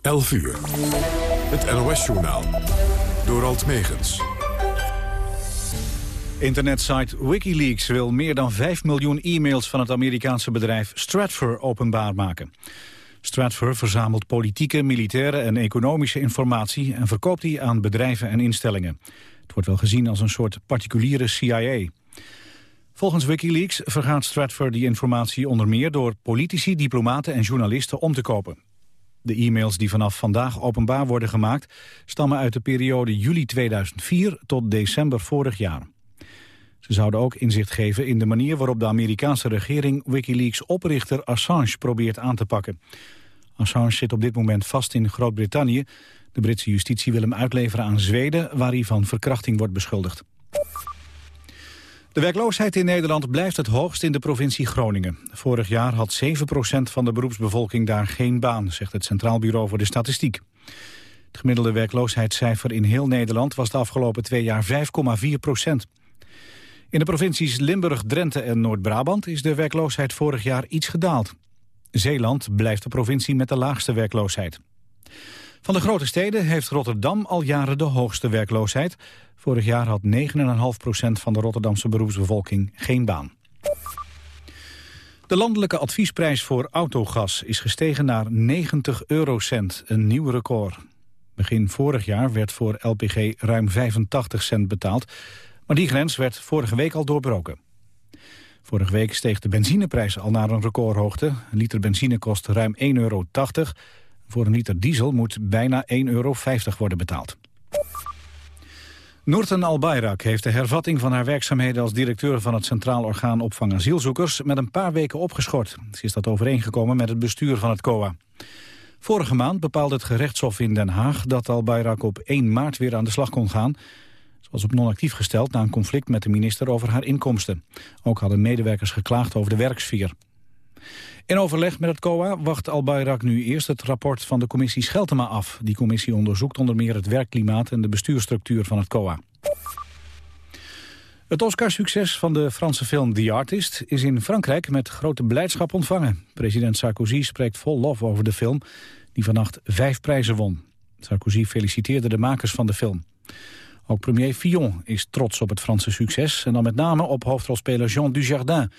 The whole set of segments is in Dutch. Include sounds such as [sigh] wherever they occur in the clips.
11 uur. Het NOS-journaal. Door Alt Megens. Internetsite Wikileaks wil meer dan 5 miljoen e-mails van het Amerikaanse bedrijf Stratfor openbaar maken. Stratfor verzamelt politieke, militaire en economische informatie en verkoopt die aan bedrijven en instellingen. Het wordt wel gezien als een soort particuliere CIA. Volgens Wikileaks vergaat Stratfor die informatie onder meer door politici, diplomaten en journalisten om te kopen. De e-mails die vanaf vandaag openbaar worden gemaakt stammen uit de periode juli 2004 tot december vorig jaar. Ze zouden ook inzicht geven in de manier waarop de Amerikaanse regering Wikileaks oprichter Assange probeert aan te pakken. Assange zit op dit moment vast in Groot-Brittannië. De Britse justitie wil hem uitleveren aan Zweden waar hij van verkrachting wordt beschuldigd. De werkloosheid in Nederland blijft het hoogst in de provincie Groningen. Vorig jaar had 7% van de beroepsbevolking daar geen baan, zegt het Centraal Bureau voor de Statistiek. Het gemiddelde werkloosheidscijfer in heel Nederland was de afgelopen twee jaar 5,4 procent. In de provincies Limburg, Drenthe en Noord-Brabant is de werkloosheid vorig jaar iets gedaald. Zeeland blijft de provincie met de laagste werkloosheid. Van de grote steden heeft Rotterdam al jaren de hoogste werkloosheid. Vorig jaar had 9,5% van de Rotterdamse beroepsbevolking geen baan. De landelijke adviesprijs voor autogas is gestegen naar 90 eurocent, een nieuw record. Begin vorig jaar werd voor LPG ruim 85 cent betaald, maar die grens werd vorige week al doorbroken. Vorige week steeg de benzineprijs al naar een recordhoogte. Een liter benzine kost ruim 1,80 euro. Voor een liter diesel moet bijna 1,50 euro worden betaald. Noorten Albayrak heeft de hervatting van haar werkzaamheden als directeur van het Centraal Orgaan Opvang Asielzoekers met een paar weken opgeschort. Ze is dat overeengekomen met het bestuur van het COA. Vorige maand bepaalde het gerechtshof in Den Haag dat Albayrak op 1 maart weer aan de slag kon gaan. Ze was op non-actief gesteld na een conflict met de minister over haar inkomsten. Ook hadden medewerkers geklaagd over de werksfeer. In overleg met het COA wacht Al-Bayrak nu eerst het rapport van de commissie Scheltema af. Die commissie onderzoekt onder meer het werkklimaat en de bestuurstructuur van het COA. Het Oscar-succes van de Franse film The Artist is in Frankrijk met grote blijdschap ontvangen. President Sarkozy spreekt vol lof over de film, die vannacht vijf prijzen won. Sarkozy feliciteerde de makers van de film. Ook premier Fillon is trots op het Franse succes... en dan met name op hoofdrolspeler Jean Dujardin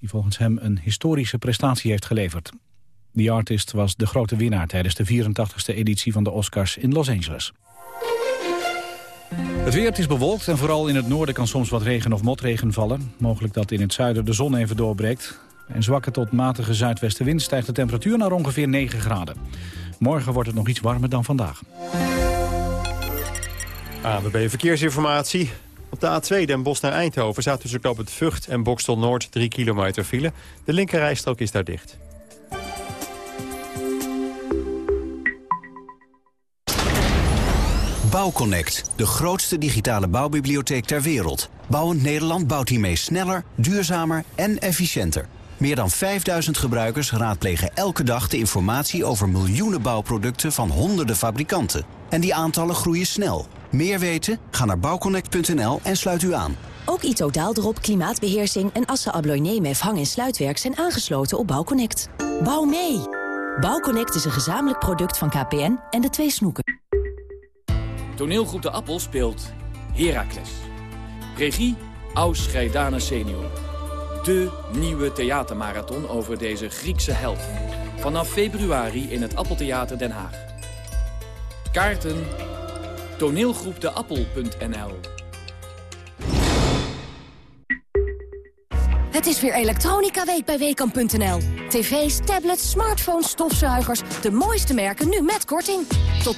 die volgens hem een historische prestatie heeft geleverd. The Artist was de grote winnaar tijdens de 84e editie van de Oscars in Los Angeles. Het weer is bewolkt en vooral in het noorden kan soms wat regen of motregen vallen. Mogelijk dat in het zuiden de zon even doorbreekt. En zwakke tot matige zuidwestenwind stijgt de temperatuur naar ongeveer 9 graden. Morgen wordt het nog iets warmer dan vandaag. ABB Verkeersinformatie. Op de A2 Den Bosch naar Eindhoven staat tussen Knoop het Vught en Bokstel Noord 3 kilometer file. De linkerrijstrook is daar dicht. Bouwconnect, de grootste digitale bouwbibliotheek ter wereld. Bouwend Nederland bouwt hiermee sneller, duurzamer en efficiënter. Meer dan 5000 gebruikers raadplegen elke dag de informatie over miljoenen bouwproducten van honderden fabrikanten. En die aantallen groeien snel. Meer weten? Ga naar bouwconnect.nl en sluit u aan. Ook Ito Daaldrop, klimaatbeheersing en Assa Abloy Nemef hang- en sluitwerk zijn aangesloten op Bouwconnect. Bouw mee! Bouwconnect is een gezamenlijk product van KPN en de twee snoeken. Toneelgroep De Appel speelt Heracles. Regie Aus Scheidane senior. De nieuwe theatermarathon over deze Griekse held. Vanaf februari in het Appeltheater Den Haag. Kaarten toneelgroepdeappel.nl Het is weer Elektronica Week bij Weekamp.nl. TV's, tablets, smartphones, stofzuigers. De mooiste merken nu met korting. Tot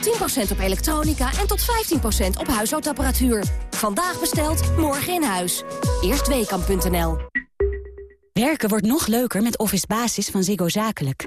10% op elektronica en tot 15% op huishoudapparatuur. Vandaag besteld, morgen in huis. Eerst Weekamp.nl. Werken wordt nog leuker met Office Basis van Ziggo Zakelijk.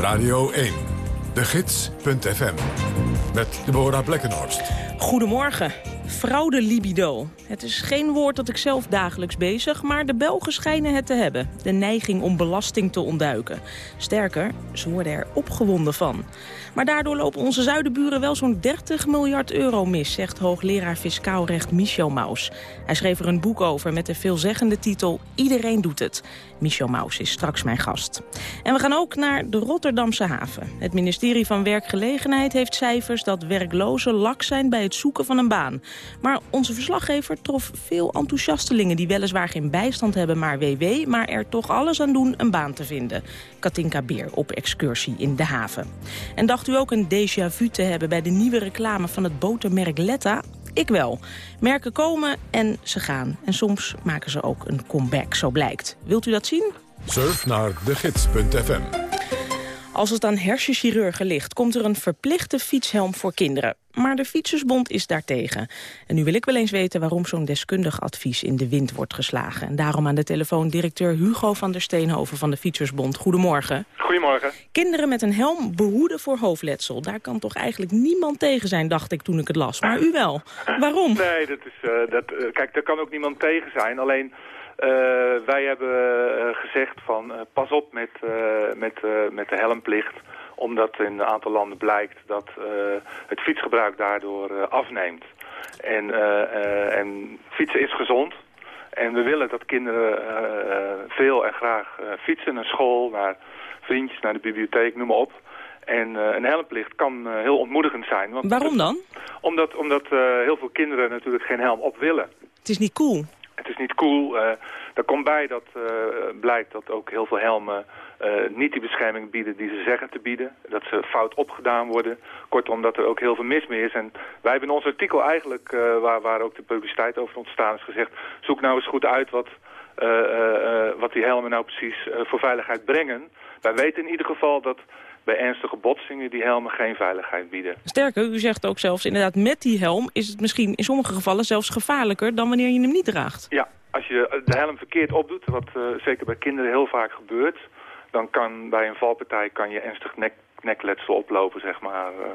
Radio 1. De Gids.fm. Met Deborah Blekkenhorst. Goedemorgen. Fraude libido. Het is geen woord dat ik zelf dagelijks bezig, maar de Belgen schijnen het te hebben. De neiging om belasting te ontduiken. Sterker, ze worden er opgewonden van. Maar daardoor lopen onze zuidenburen wel zo'n 30 miljard euro mis, zegt hoogleraar fiscaal recht Michel Maus. Hij schreef er een boek over met de veelzeggende titel Iedereen doet het. Michel Maus is straks mijn gast. En we gaan ook naar de Rotterdamse haven. Het ministerie van Werkgelegenheid heeft cijfers dat werklozen lak zijn bij het zoeken van een baan. Maar onze verslaggever trof veel enthousiastelingen die weliswaar geen bijstand hebben, maar WW, maar er toch alles aan doen een baan te vinden. Katinka Beer op excursie in de haven. En dacht u ook een déjà vu te hebben bij de nieuwe reclame van het botermerk Letta? Ik wel. Merken komen en ze gaan. En soms maken ze ook een comeback, zo blijkt. Wilt u dat zien? Surf naar degids.fm. Als het aan hersenchirurgen ligt, komt er een verplichte fietshelm voor kinderen. Maar de Fietsersbond is daartegen. En nu wil ik wel eens weten waarom zo'n deskundig advies in de wind wordt geslagen. En daarom aan de telefoon directeur Hugo van der Steenhoven van de Fietsersbond. Goedemorgen. Goedemorgen. Kinderen met een helm behoeden voor hoofdletsel. Daar kan toch eigenlijk niemand tegen zijn, dacht ik toen ik het las. Maar u wel. Waarom? Nee, dat is, uh, dat, uh, kijk, daar kan ook niemand tegen zijn. Alleen... Uh, wij hebben uh, gezegd van uh, pas op met, met, met de helmplicht. Omdat in een aantal landen blijkt dat het fietsgebruik daardoor afneemt. En, en fietsen is gezond. En we willen dat kinderen veel en graag fietsen naar school, naar vriendjes, naar de bibliotheek, noem maar op. En een helmplicht kan heel ontmoedigend zijn. Want Waarom dan? Omdat, omdat heel veel kinderen natuurlijk geen helm op willen. Het is niet cool. Het is niet cool. Uh, komt bij dat uh, blijkt dat ook heel veel helmen uh, niet die bescherming bieden die ze zeggen te bieden. Dat ze fout opgedaan worden. Kortom, dat er ook heel veel mis mee is. En wij hebben in ons artikel eigenlijk, waar, waar ook de publiciteit over ontstaan is gezegd... zoek nou eens goed uit wat, wat die helmen nou precies voor veiligheid brengen. Wij weten in ieder geval dat bij ernstige botsingen die helmen geen veiligheid bieden. Sterker, u zegt ook zelfs inderdaad met die helm is het misschien in sommige gevallen zelfs gevaarlijker dan wanneer je hem niet draagt. Ja, als je de helm verkeerd opdoet, wat uh, zeker bij kinderen heel vaak gebeurt, dan kan bij een valpartij kan je ernstig nek, nekletsel oplopen, zeg maar. Uh,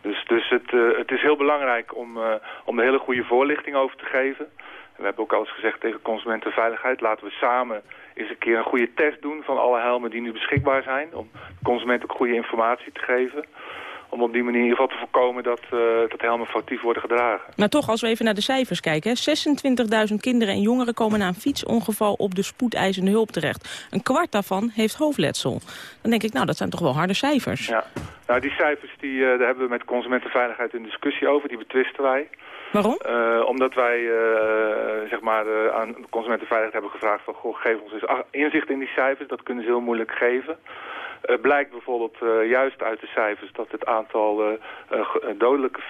dus dus het, uh, het is heel belangrijk om, om er hele goede voorlichting over te geven. We hebben ook al eens gezegd tegen consumentenveiligheid, laten we samen eens een keer een goede test doen van alle helmen die nu beschikbaar zijn. Om de consument ook goede informatie te geven. Om op die manier in ieder geval te voorkomen dat, uh, dat helmen foutief worden gedragen. Maar toch, als we even naar de cijfers kijken. 26.000 kinderen en jongeren komen na een fietsongeval op de spoedeisende hulp terecht. Een kwart daarvan heeft hoofdletsel. Dan denk ik, nou, dat zijn toch wel harde cijfers. Ja, nou, die cijfers die, uh, daar hebben we met consumentenveiligheid een discussie over. Die betwisten wij. Waarom? Uh, omdat wij uh, zeg maar, uh, aan consumentenveiligheid hebben gevraagd van... Goh, geef ons eens inzicht in die cijfers, dat kunnen ze heel moeilijk geven. blijkt bijvoorbeeld juist uit de cijfers dat het aantal dodelijke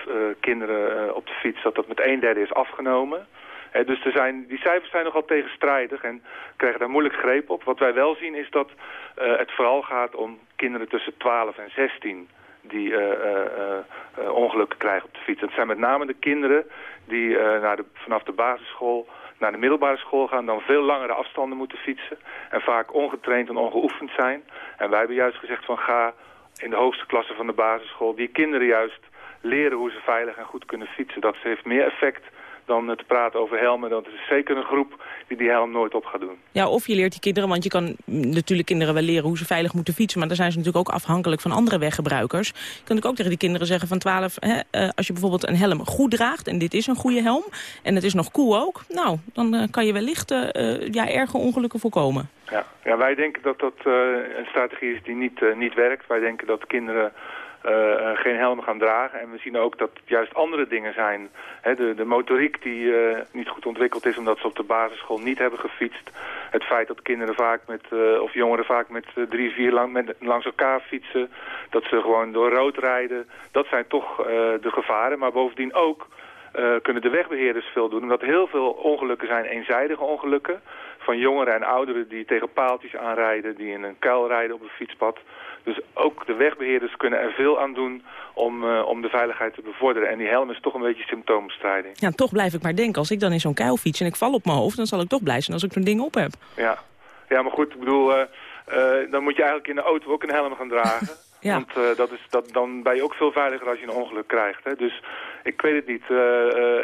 kinderen op de fiets... dat dat met een derde is afgenomen. dus er zijn, die cijfers zijn nogal tegenstrijdig en krijgen daar moeilijk greep op. Wat wij wel zien is dat het vooral gaat om kinderen tussen 12 en 16 die uh, uh, uh, ongelukken krijgen op de fiets. Het zijn met name de kinderen die naar de, vanaf de basisschool naar de middelbare school gaan... dan veel langere afstanden moeten fietsen... en vaak ongetraind en ongeoefend zijn. En wij hebben juist gezegd van ga in de hoogste klasse van de basisschool... die kinderen juist leren hoe ze veilig en goed kunnen fietsen. Dat heeft meer effect dan te praten over helmen. Dat is zeker een groep die die helm nooit op gaat doen. Ja, of je leert die kinderen, want je kan natuurlijk kinderen wel leren hoe ze veilig moeten fietsen, maar dan zijn ze natuurlijk ook afhankelijk van andere weggebruikers. Je natuurlijk ook tegen die kinderen zeggen van 12, hè, uh, als je bijvoorbeeld een helm goed draagt, en dit is een goede helm, en het is nog cool ook, nou, dan uh, kan je wellicht uh, ja, erge ongelukken voorkomen. Ja, ja wij denken dat dat een strategie is die niet, niet werkt. Wij denken dat kinderen uh, geen helm gaan dragen. En we zien ook dat het juist andere dingen zijn. de, de motoriek die uh, niet goed ontwikkeld is omdat ze op de basisschool niet hebben gefietst. Het feit dat kinderen vaak met, of jongeren vaak met drie, vier lang, met, langs elkaar fietsen. Dat ze gewoon door rood rijden. Dat zijn toch de gevaren. Maar bovendien ook kunnen de wegbeheerders veel doen. Omdat heel veel ongelukken zijn eenzijdige ongelukken. Van jongeren en ouderen die tegen paaltjes aanrijden. Die in een kuil rijden op een fietspad. Dus ook de wegbeheerders kunnen er veel aan doen om, uh, om de veiligheid te bevorderen. En die helm is toch een beetje symptoombestrijding. Ja, toch blijf ik maar denken. Als ik dan in zo'n kuil fiets en ik val op mijn hoofd... dan zal ik toch blij zijn als ik zo'n ding op heb. Ja. ja, maar goed, ik bedoel... Uh, uh, dan moet je eigenlijk in de auto ook een helm gaan dragen. Want uh, dat is, dat, dan ben je ook veel veiliger als je een ongeluk krijgt. Hè? Dus ik weet het niet. Uh,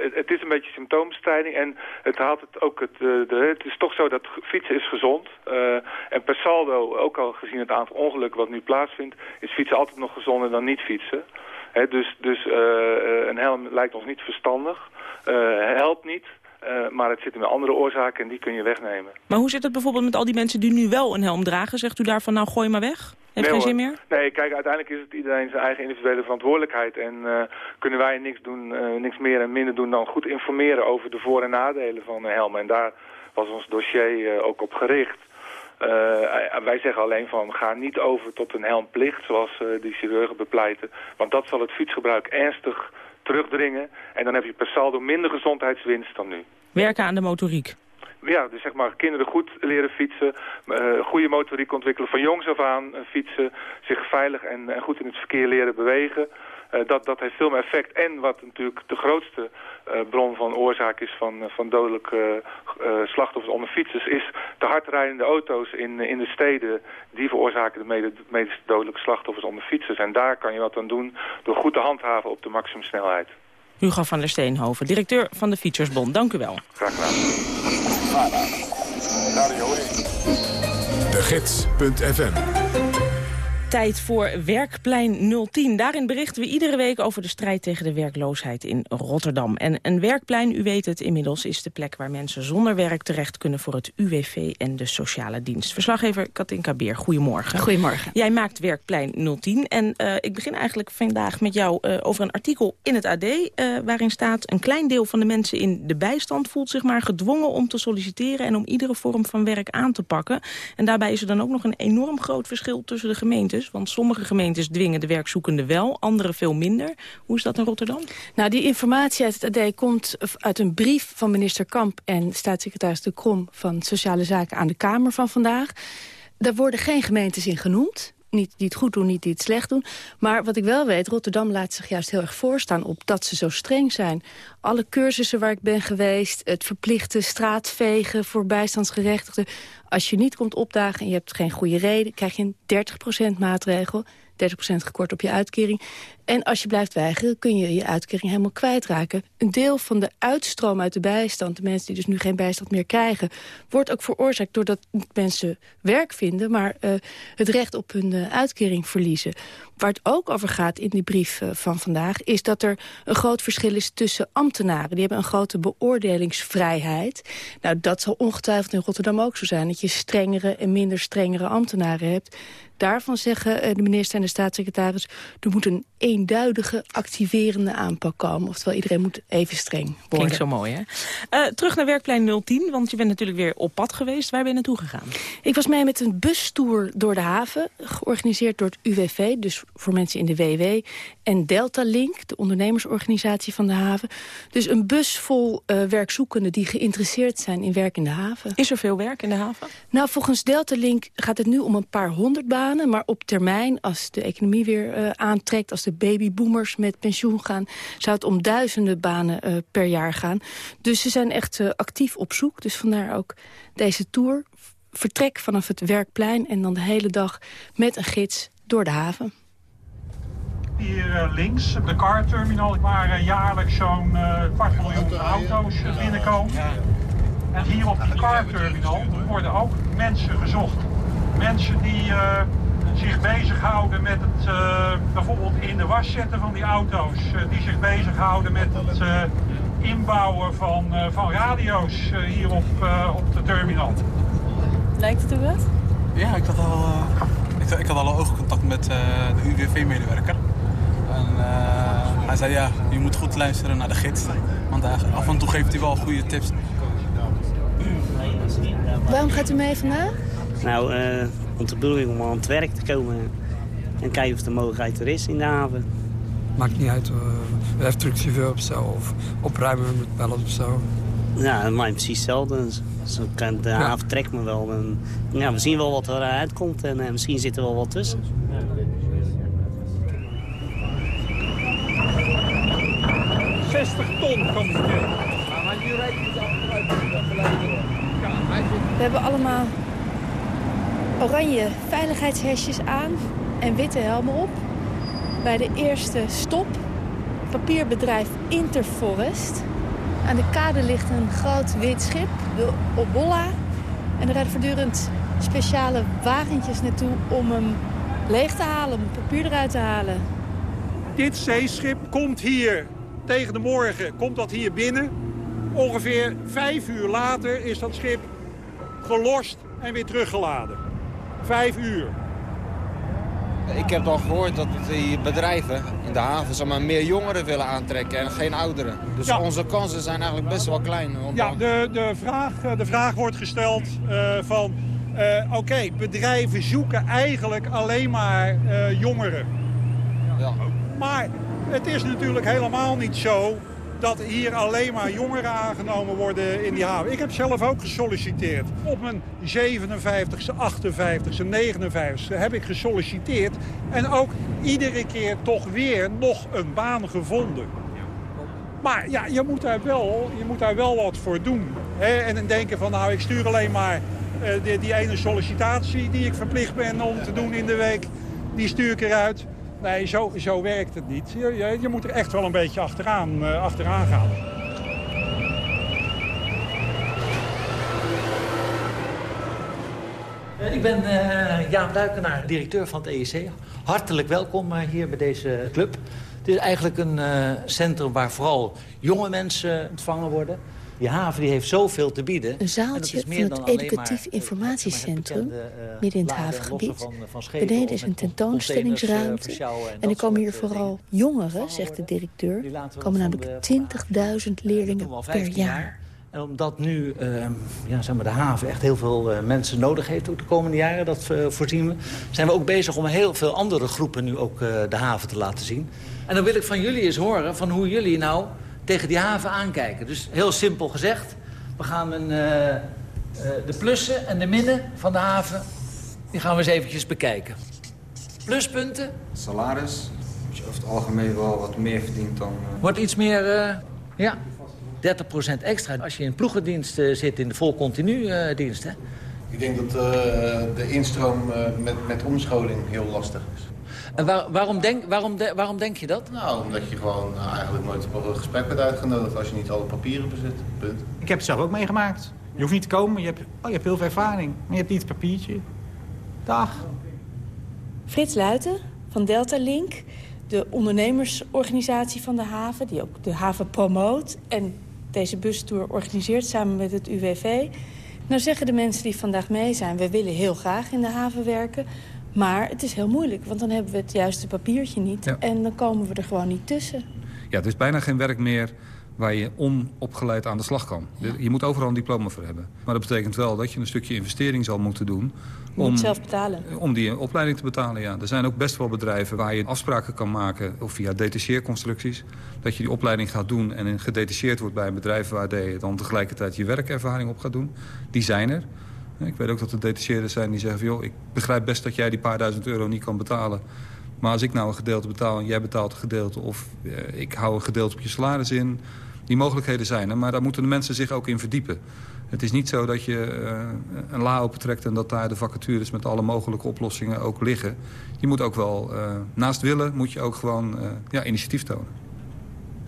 het, het, is een beetje symptoombestrijding en het haalt het ook het, de, het is toch zo dat fietsen is gezond. en per saldo, ook al gezien het aantal ongelukken wat nu plaatsvindt, is fietsen altijd nog gezonder dan niet fietsen. Hè? dus dus een helm lijkt ons niet verstandig. helpt niet. Uh, maar het zit in andere oorzaken en die kun je wegnemen. Maar hoe zit het bijvoorbeeld met al die mensen die nu wel een helm dragen? Zegt u daarvan nou gooi maar weg? Heeft nee, geen zin meer? Nee, kijk, uiteindelijk is het iedereen zijn eigen individuele verantwoordelijkheid. En uh, kunnen wij niks, doen, uh, niks meer en minder doen dan goed informeren over de voor- en nadelen van een helm. En daar was ons dossier ook op gericht. wij zeggen alleen van ga niet over tot een helmplicht zoals die chirurgen bepleiten. Want dat zal het fietsgebruik ernstig terugdringen. En dan heb je per saldo minder gezondheidswinst dan nu. Werken aan de motoriek. Ja, dus zeg maar kinderen goed leren fietsen, uh, goede motoriek ontwikkelen van jongs af aan uh, fietsen, zich veilig en, en, goed in het verkeer leren bewegen. Uh, dat, dat heeft veel meer effect. En wat natuurlijk de grootste bron van oorzaak is van, van dodelijke slachtoffers onder fietsers, is de hardrijdende auto's in, in de steden. Die veroorzaken de mede, meest dodelijke slachtoffers onder fietsers. En daar kan je wat aan doen door goed te handhaven op de maximumsnelheid. Hugo van der Steenhoven, directeur van de Fietsersbond. Dank u wel. Graag gedaan. De Gids.fm Tijd voor Werkplein 010. Daarin berichten we iedere week over de strijd tegen de werkloosheid in Rotterdam. En een werkplein, u weet het inmiddels, is de plek waar mensen zonder werk terecht kunnen voor het UWV en de sociale dienst. Verslaggever Katinka Beer, goedemorgen. Goedemorgen. Jij maakt Werkplein 010 en uh, ik begin eigenlijk vandaag met jou uh, over een artikel in het AD... Uh, waarin staat een klein deel van de mensen in de bijstand voelt zich maar gedwongen om te solliciteren... en om iedere vorm van werk aan te pakken. En daarbij is er dan ook nog een enorm groot verschil tussen de gemeentes want sommige gemeentes dwingen de werkzoekenden wel, andere veel minder. Hoe is dat in Rotterdam? Nou, die informatie uit het AD komt uit een brief van minister Kamp... en staatssecretaris De Krom van Sociale Zaken aan de Kamer van vandaag. Daar worden geen gemeentes in genoemd niet die het goed doen, niet die het slecht doen. Maar wat ik wel weet, Rotterdam laat zich juist heel erg voorstaan op dat ze zo streng zijn. Alle cursussen waar ik ben geweest, het verplichte straatvegen voor bijstandsgerechtigden. Als je niet komt opdagen en je hebt geen goede reden, krijg je een 30% maatregel. 30% gekort op je uitkering. En als je blijft weigeren, kun je je uitkering helemaal kwijtraken. Een deel van de uitstroom uit de bijstand, de mensen die dus nu geen bijstand meer krijgen... wordt ook veroorzaakt doordat mensen werk vinden... maar uh, het recht op hun uh, uitkering verliezen. Waar het ook over gaat in die brief uh, van vandaag... is dat er een groot verschil is tussen ambtenaren. Die hebben een grote beoordelingsvrijheid. Nou, dat zal ongetwijfeld in Rotterdam ook zo zijn... dat je strengere en minder strengere ambtenaren hebt daarvan zeggen de minister en de staatssecretaris... er moet een eenduidige, activerende aanpak komen. Oftewel, iedereen moet even streng worden. Klinkt zo mooi, hè? Uh, terug naar Werkplein 010, want je bent natuurlijk weer op pad geweest. Waar ben je naartoe gegaan? Ik was mee met een bustour door de haven, georganiseerd door het UWV... dus voor mensen in de WW, en Delta Link, de ondernemersorganisatie van de haven. Dus een bus vol uh, werkzoekenden die geïnteresseerd zijn in werk in de haven. Is er veel werk in de haven? Nou, volgens Delta Link gaat het nu om een paar honderd banen... maar op termijn, als de economie weer uh, aantrekt... als de babyboomers met pensioen gaan... zou het om duizenden banen uh, per jaar gaan. Dus ze zijn echt uh, actief op zoek. Dus vandaar ook deze tour. Vertrek vanaf het Werkplein en dan de hele dag met een gids door de haven. Hier uh, links, de car terminal, waar jaarlijks zo'n kwart miljoen auto's binnenkomen. En hier op die car terminal worden ook mensen gezocht. Mensen die zich bezighouden met het uh, bijvoorbeeld in de was zetten van die auto's. Uh, die zich bezighouden met het uh, inbouwen van, van radio's hier op, op de terminal. Lijkt het u wat? Ja, ik had al, ik, ik, had al oogcontact met de UWV-medewerker. En hij zei ja, je moet goed luisteren naar de gids. Want af en toe geeft hij wel goede tips. Waarom gaat u mee vandaag? Nou, om de bedoeling om aan het werk te komen. En kijken of de mogelijkheid er is in de haven. Maakt niet uit, uh, truckchauffeur of zo. Of opruimen met pallets of zo. Ja, dat maakt precies hetzelfde. Zo kan de haven trekt me wel. En, ja, we zien wel wat er uitkomt en uh, misschien zit er wel wat tussen. ton komt het in. Maar nu rijdt het achteruit. We hebben allemaal oranje veiligheidshesjes aan. en witte helmen op. Bij de eerste stop, papierbedrijf Interforest. Aan de kade ligt een groot wit schip, de Obolla. En er rijden voortdurend speciale wagentjes naartoe om hem leeg te halen, om het papier eruit te halen. Dit zeeschip komt hier tegen de morgen, komt dat hier binnen. Ongeveer vijf uur later is dat schip gelost en weer teruggeladen. Vijf uur. Ik heb al gehoord dat die bedrijven in de haven zeg maar, meer jongeren willen aantrekken en geen ouderen. Dus Ja. onze kansen zijn eigenlijk best wel klein. om Ja, de, de, vraag, eh, de vraag wordt gesteld eh, van... eh, Oké, bedrijven zoeken eigenlijk alleen maar jongeren. Ja. Maar het is natuurlijk helemaal niet zo dat hier alleen maar jongeren aangenomen worden in die haven. Ik heb zelf ook gesolliciteerd. Op mijn 57ste, 58ste, 59ste heb ik gesolliciteerd. En ook iedere keer toch weer nog een baan gevonden. Maar ja, je moet daar wel, je moet daar wel wat voor doen. Hè? En denken van nou, ik stuur alleen maar eh, die ene sollicitatie die ik verplicht ben om te doen in de week. Die stuur ik eruit. Nee, zo, werkt het niet. Je, je, je moet er echt wel een beetje achteraan, eh, achteraan gaan. Eh, Ik ben eh Jaap Duikenaar, directeur van het EEC. Hartelijk welkom hier bij deze club. Het is eigenlijk een centrum waar vooral jonge mensen ontvangen worden. Die haven die heeft zoveel te bieden. Een zaaltje van het dan alleen educatief maar, informatiecentrum, bekende, eh, midden in het havengebied. van- van schepen Beneden is een tentoonstellingsruimte. eh, en er komen hier eh, vooral jongeren, zegt de directeur. Komen namelijk de 20.000 leerlingen per 15 jaar. En omdat nu eh, ja, zeg maar, de haven echt heel veel eh, mensen nodig heeft ook de komende jaren, dat eh, voorzien we, zijn we ook bezig om heel veel andere groepen nu ook eh, de haven te laten zien. En dan wil ik van jullie eens horen van hoe jullie nou tegen die haven aankijken. Dus heel simpel gezegd, we gaan een, eh, eh, de plussen en de minnen van de haven, die gaan we eens eventjes bekijken. Pluspunten, Salaris, als je over het algemeen wel wat meer verdient dan... eh, Wordt iets meer, eh, ja, 30% extra als je in ploegendienst zit, in de vol continu eh, dienst. Hè? Ik denk dat eh, de instroom eh, met, met omscholing heel lastig is. En waar- waarom, denk, waarom, de- waarom denk je dat? Nou, omdat je gewoon eh, eigenlijk nooit op een gesprek wordt uitgenodigd als je niet alle papieren bezit. Punt. Ik heb het zelf ook meegemaakt. Je hoeft niet te komen, je hebt, oh, je hebt heel veel ervaring. Maar je hebt niet het papiertje. Dag. Frits Luiten van Delta Link, de ondernemersorganisatie van de haven... die ook de haven promoot en deze bustour organiseert samen met het UWV. Nou zeggen de mensen die vandaag mee zijn... we willen heel graag in de haven werken, maar het is heel moeilijk... want dan hebben we het juiste papiertje niet Ja. en dan komen we er gewoon niet tussen. Ja, er is bijna geen werk meer waar je onopgeleid aan de slag kan. Je moet overal een diploma voor hebben. Maar dat betekent wel dat je een stukje investering zal moeten doen... Je moet zelf betalen. om die opleiding te betalen, ja. Er zijn ook best wel bedrijven waar je afspraken kan maken... of via detacheerconstructies, dat je die opleiding gaat doen... en gedetacheerd wordt bij een bedrijf waar je dan tegelijkertijd je werkervaring op gaat doen. Die zijn er. Ik weet ook dat er detacheerders zijn die zeggen... Van, joh, ik begrijp best dat jij die paar duizend euro niet kan betalen... Maar als ik nou een gedeelte betaal en jij betaalt een gedeelte... of eh, ik hou een gedeelte op je salaris in... die mogelijkheden zijn er, maar daar moeten de mensen zich ook in verdiepen. Het is niet zo dat je eh, een la opentrekt... en dat daar de vacatures met alle mogelijke oplossingen ook liggen. Je moet ook wel, eh, naast willen, moet je ook gewoon eh, ja, initiatief tonen.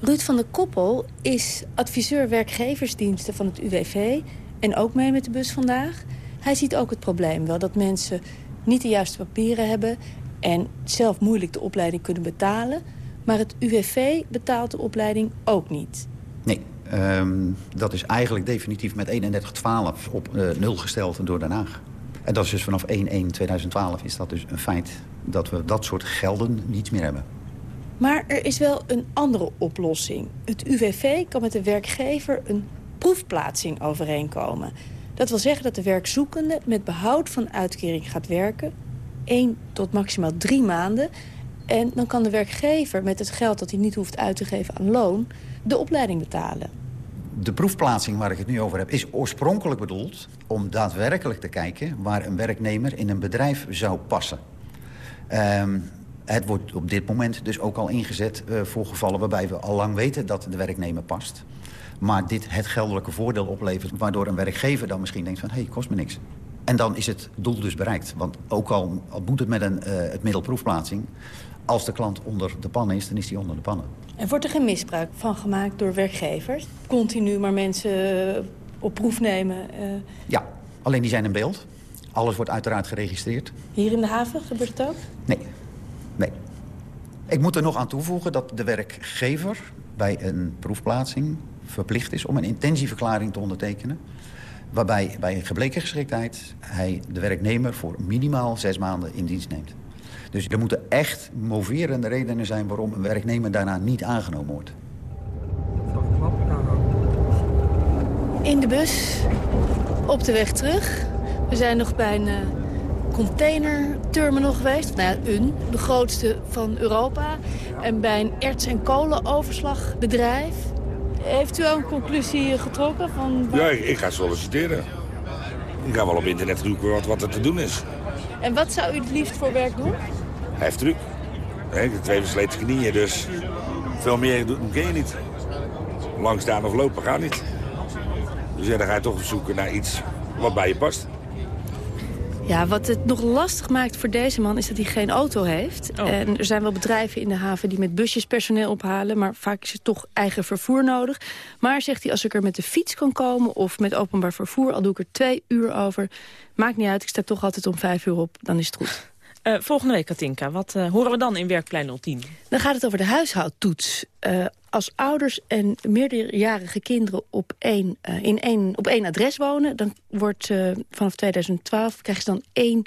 Ruud van der Koppel is adviseur werkgeversdiensten van het UWV... en ook mee met de bus vandaag. Hij ziet ook het probleem wel dat mensen niet de juiste papieren hebben... en zelf moeilijk de opleiding kunnen betalen. Maar het UWV betaalt de opleiding ook niet. Nee, ehm, dat is eigenlijk definitief met 3112 op eh, nul gesteld door Den Haag. En dat is dus vanaf 1-1-2012 is dat dus een feit dat we dat soort gelden niet meer hebben. Maar er is wel een andere oplossing. Het UWV kan met de werkgever een proefplaatsing overeenkomen. Dat wil zeggen dat de werkzoekende met behoud van uitkering gaat werken... één tot maximaal drie maanden. En dan kan de werkgever met het geld dat hij niet hoeft uit te geven aan loon... de opleiding betalen. De proefplaatsing waar ik het nu over heb is oorspronkelijk bedoeld... om daadwerkelijk te kijken waar een werknemer in een bedrijf zou passen. Ehm, het wordt op dit moment dus ook al ingezet eh, voor gevallen... waarbij we al lang weten dat de werknemer past. Maar dit het geldelijke voordeel oplevert... waardoor een werkgever dan misschien denkt van... hé, hey, kost me niks. En dan is het doel dus bereikt. Want ook al, al moet het met een, uh, het middel proefplaatsing... als de klant onder de pannen is, dan is hij onder de pannen. En wordt er geen misbruik van gemaakt door werkgevers? Continu maar mensen op proef nemen? Uh... Ja, alleen die zijn in beeld. Alles wordt uiteraard geregistreerd. Hier in de haven gebeurt het ook? Nee. Nee. Ik moet er nog aan toevoegen dat de werkgever bij een proefplaatsing verplicht is om een intentieverklaring te ondertekenen. Waarbij bij gebleken geschiktheid hij de werknemer voor minimaal zes maanden in dienst neemt. Dus er moeten echt moverende redenen zijn waarom een werknemer daarna niet aangenomen wordt. In de bus, op de weg terug. We zijn nog bij een eh, containerterminal geweest. Nou ja, een, de grootste van Europa. En bij een erts- en kolenoverslagbedrijf. Heeft u al een conclusie getrokken? Van... Ja, ik ga solliciteren. Ik ga wel op internet zoeken wat, wat er te doen is. En wat zou u het liefst voor werk doen? Hij heeft druk. Ik heb twee versleten knieën, dus veel meer doen kun je niet. Lang staan of lopen gaat niet. Dus ja, dan ga je toch zoeken naar iets wat bij je past. Ja, wat het nog lastig maakt voor deze man is dat hij geen auto heeft. Oh. En er zijn wel bedrijven in de haven die met busjes personeel ophalen... maar vaak is er toch eigen vervoer nodig. Maar, zegt hij, als ik er met de fiets kan komen of met openbaar vervoer... al doe ik er twee uur over, maakt niet uit, ik sta toch altijd om vijf uur op, dan is het goed. Uh, volgende week, Katinka, wat uh, horen we dan in Werkplein 010? Dan gaat het over de huishoudtoets. Uh, als ouders en meerderjarige kinderen op één, in één, op één adres wonen... dan wordt vanaf 2012 krijgen ze dan één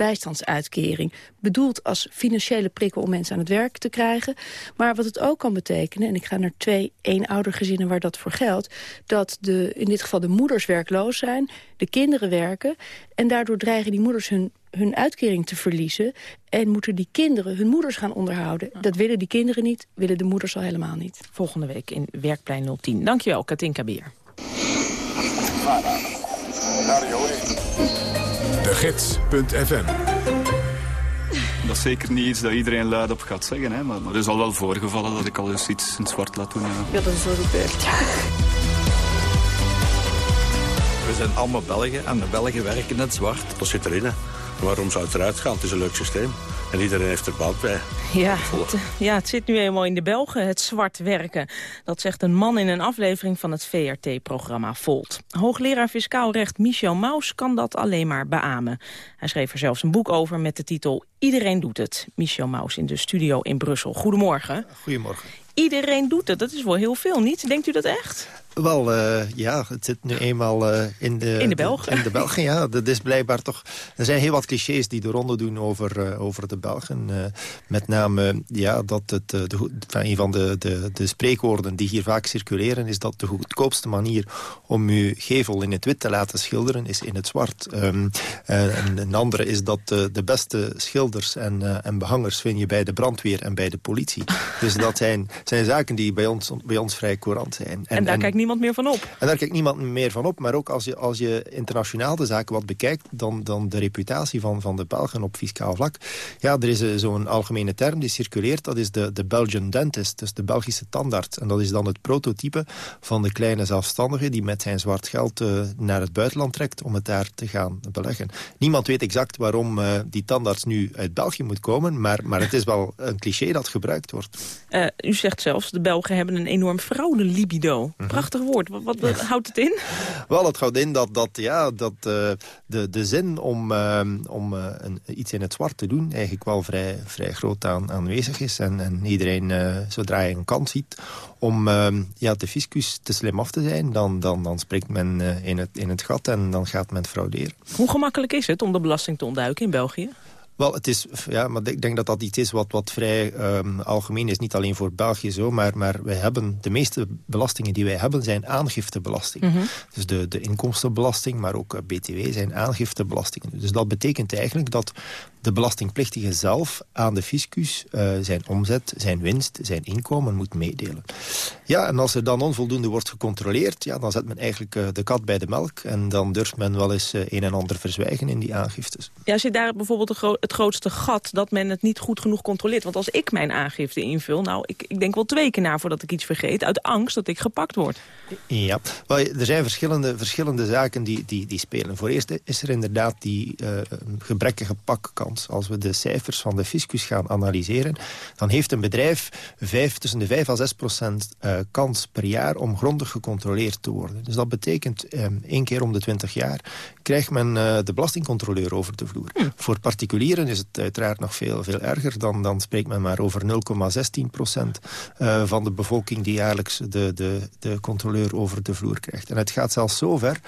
bijstandsuitkering. Bedoeld als financiële prikkel om mensen aan het werk te krijgen. Maar wat het ook kan betekenen, en ik ga naar twee eenoudergezinnen waar dat voor geldt... dat de, in dit geval de moeders werkloos zijn, de kinderen werken... en daardoor dreigen die moeders hun hun uitkering te verliezen... en moeten die kinderen hun moeders gaan onderhouden. Dat willen die kinderen niet, willen de moeders al helemaal niet. Volgende week in Werkplein 010. Dankjewel, Katinka Beer. De Gids.fm dat is zeker niet iets dat iedereen luid op gaat zeggen. Hè? Maar, maar er is al wel voorgevallen dat ik al eens iets in zwart laat doen. Ja, ja dat is wel gebeurd. We zijn allemaal Belgen en de Belgen werken net zwart. Dat zit erin. Waarom zou het eruit gaan? Het is een leuk systeem. En iedereen heeft er baat bij. Ja het, ja, het zit nu eenmaal in de Belgen, het zwart werken. Dat zegt een man in een aflevering van het VRT-programma Volt. Hoogleraar Fiscaal Recht Michel Maus kan dat alleen maar beamen. Hij schreef er zelfs een boek over met de titel Iedereen doet het. Michel Maus in de studio in Brussel. Goedemorgen. Goedemorgen. Iedereen doet het, dat is wel heel veel, niet? Denkt u dat echt? Wel, uh, ja, het zit nu eenmaal uh, in de... In de Belgen? In de Belgen, ja. Dat is blijkbaar toch... Er zijn heel wat clichés die de ronde doen over, uh, over de Belgen. met name, ja, dat het... De, een van de, de, de spreekwoorden die hier vaak circuleren... is dat de goedkoopste manier om uw gevel in het wit te laten schilderen... is in het zwart. Um, en een andere is dat de beste schilders en, en behangers... vind je bij de brandweer en bij de politie. dus dat zijn, zijn zaken die bij ons, bij ons vrij courant zijn. En, en daar niemand meer van op. En daar kijkt niemand meer van op. Maar ook als je, als je internationaal de zaken wat bekijkt... dan, dan de reputatie van, van de Belgen op fiscaal vlak. Ja, er is eh, zo'n algemene term die circuleert. Dat is de, de Belgian dentist, dus de Belgische tandarts. En dat is dan het prototype van de kleine zelfstandige... die met zijn zwart geld uh, naar het buitenland trekt om het daar te gaan beleggen. Niemand weet exact waarom uh, die tandarts nu uit België moet komen... maar, maar het is wel een cliché dat gebruikt wordt. u zegt zelfs, de Belgen hebben een enorm libido. Mm Prachtig woord. Wat, wat, houdt het in? Wel, het houdt in dat, dat, ja, dat uh, de, de zin om, uh, om uh, een, iets in het zwart te doen... eigenlijk wel vrij, vrij groot aan, aanwezig is. En, en iedereen, zodra je een kans ziet om ja, de fiscus te slim af te zijn... dan, dan, dan springt men in, het, in het gat en dan gaat men frauderen. Hoe gemakkelijk is het om de belasting te ontduiken in België? Wel, het is, ja, maar ik denk dat dat iets is wat, wat vrij um, algemeen is. Niet alleen voor België zo, maar, maar wij hebben, de meeste belastingen die wij hebben zijn aangiftebelasting. Mm -hmm. Dus de, de inkomstenbelasting, maar ook eh, BTW zijn aangiftebelastingen. Dus dat betekent eigenlijk dat de belastingplichtige zelf aan de fiscus uh, zijn omzet, zijn winst, zijn inkomen moet meedelen. Ja, en als er dan onvoldoende wordt gecontroleerd, ja, dan zet men eigenlijk uh, de kat bij de melk. En dan durft men wel eens uh, een en ander verzwijgen in die aangiftes. Ja, zit daar bijvoorbeeld het het grootste gat dat men het niet goed genoeg controleert? Want als ik mijn aangifte invul, nou, ik, ik denk wel twee keer na voordat ik iets vergeet... uit angst dat ik gepakt word. Ja, er zijn verschillende, verschillende zaken die, die, die spelen. Voor eerst is er inderdaad die uh, gebrekkige pakkans. Als we de cijfers van de fiscus gaan analyseren... dan heeft een bedrijf vijf, tussen de 5 en 6 procent uh, kans per jaar... om grondig gecontroleerd te worden. Dus dat betekent um, één keer om de 20 jaar... krijgt men uh, de belastingcontroleur over de vloer. Hm. Voor particulieren is het uiteraard nog veel, veel erger. Dan, dan spreekt men maar over 0,16 procent uh, van de bevolking... die jaarlijks de, de, de controleur over de vloer krijgt. En het gaat zelfs zo ver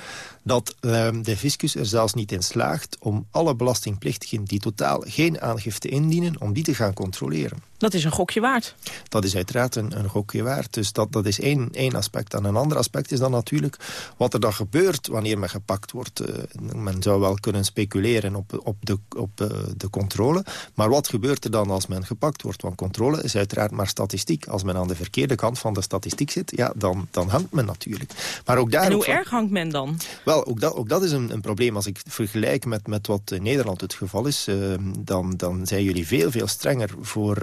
dat uh, de fiscus er zelfs niet in slaagt... om alle belastingplichtigen die totaal geen aangifte indienen... om die te gaan controleren. Dat is een gokje waard. Dat is uiteraard een, een gokje waard. Dus dat, dat is één, één aspect. En een ander aspect is dan natuurlijk wat er dan gebeurt wanneer men gepakt wordt. Uh, men zou wel kunnen speculeren op, op, de, op uh, de controle. Maar wat gebeurt er dan als men gepakt wordt? Want controle is uiteraard maar statistiek. Als men aan de verkeerde kant van de statistiek zit, ja, dan, dan hangt men natuurlijk. Maar ook daar en hoe erg hangt men dan? Ook dat, ook dat is een, een probleem. Als ik vergelijk met, met wat in Nederland het geval is... Uh, dan, dan zijn jullie veel, veel strenger voor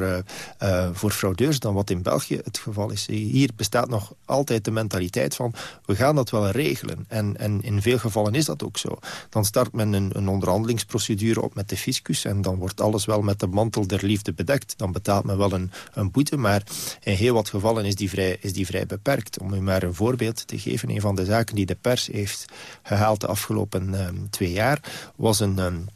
uh, voor fraudeurs dan wat in België het geval is. Hier bestaat nog altijd de mentaliteit van we gaan dat wel regelen. En, en in veel gevallen is dat ook zo. Dan start men een, een onderhandelingsprocedure op met de fiscus en dan wordt alles wel met de mantel der liefde bedekt. Dan betaalt men wel een, een boete, maar in heel wat gevallen is die, vrij, is die vrij beperkt. Om u maar een voorbeeld te geven, een van de zaken die de pers heeft gehaald de afgelopen uh, twee jaar was een... Um,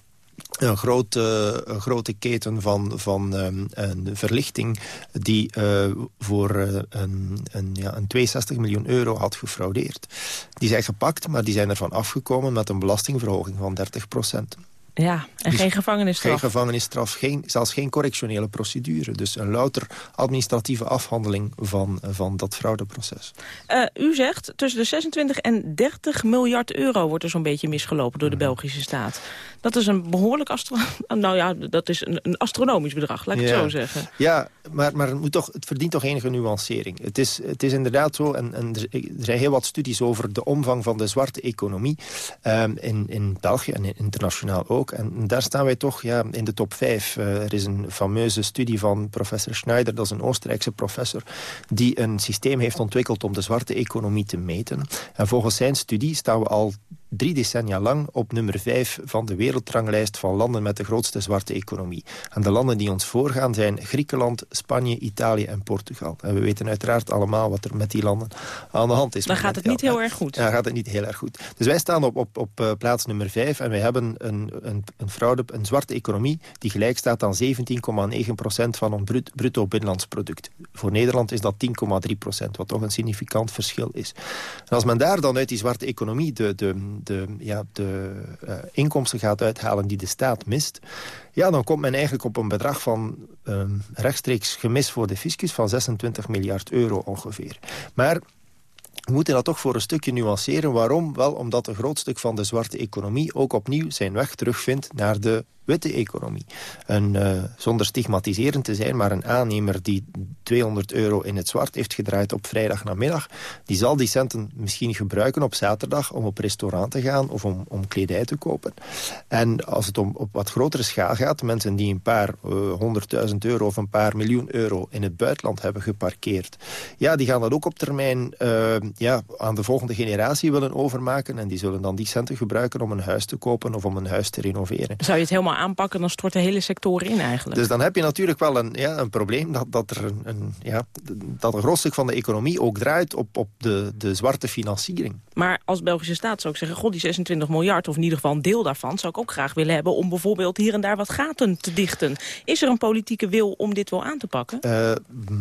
een grote, grote keten van, van um, een verlichting... die uh, voor uh, een, een, ja, een 62 miljoen euro had gefraudeerd. Die zijn gepakt, maar die zijn ervan afgekomen... met een belastingverhoging van 30 procent. Ja, en dus geen gevangenisstraf. Geen gevangenisstraf, geen, zelfs geen correctionele procedure. Dus een louter administratieve afhandeling van, van dat fraudeproces. Uh, u zegt tussen de 26 en 30 miljard euro wordt er zo'n beetje misgelopen door de Belgische staat. Dat is een behoorlijk [laughs] nou ja, dat is een, een astronomisch bedrag, laat ik ja. het zo zeggen. Ja, maar, maar het, moet toch, het verdient toch enige nuancering. Het is, het is inderdaad zo, en, en er zijn heel wat studies over de omvang van de zwarte economie um, in, in België en internationaal ook. En daar staan wij toch ja, in de top 5. Uh, er is een fameuze studie van professor Schneider, dat is een Oostenrijkse professor, die een systeem heeft ontwikkeld om de zwarte economie te meten. En volgens zijn studie staan we al drie decennia lang op nummer 5 van de wereldranglijst van landen met de grootste zwarte economie. En de landen die ons voorgaan zijn Griekenland, Spanje, Italië en Portugal. En we weten uiteraard allemaal wat er met die landen aan de hand is. Dan gaat het niet heel erg goed. Ja, gaat het niet heel erg goed. Dus wij staan op, op, op uh, plaats nummer 5 en wij hebben een, een, een, fraude, een zwarte economie die gelijk staat aan 17,9% van ons brut, bruto binnenlands product. Voor Nederland is dat 10,3% wat toch een significant verschil is. En als men daar dan uit die zwarte economie de, de, de, ja, de uh, inkomsten gaat uithalen die de staat mist... ja, dan komt men eigenlijk op een bedrag van uh, rechtstreeks gemis voor de fiscus... van 26 miljard euro ongeveer. Maar we moeten dat toch voor een stukje nuanceren. Waarom? Wel omdat een groot stuk van de zwarte economie... ook opnieuw zijn weg terugvindt naar de witte economie. Een, uh, zonder stigmatiserend te zijn, maar een aannemer die 200 euro in het zwart heeft gedraaid op vrijdag namiddag, die zal die centen misschien gebruiken op zaterdag om op restaurant te gaan of om, om kledij te kopen. En als het om op wat grotere schaal gaat, mensen die een paar honderdduizend uh, euro of een paar miljoen euro in het buitenland hebben geparkeerd, ja, die gaan dat ook op termijn uh, ja, aan de volgende generatie willen overmaken en die zullen dan die centen gebruiken om een huis te kopen of om een huis te renoveren. Zou je het helemaal aanpakken, dan stort de hele sector in eigenlijk. Dus dan heb je natuurlijk wel een, ja, een probleem dat, dat er een, een, ja, dat een groot stuk van de economie ook draait op, op de, de zwarte financiering. Maar als Belgische staat zou ik zeggen, god die 26 miljard, of in ieder geval een deel daarvan, zou ik ook graag willen hebben om bijvoorbeeld hier en daar wat gaten te dichten. Is er een politieke wil om dit wel aan te pakken? Uh,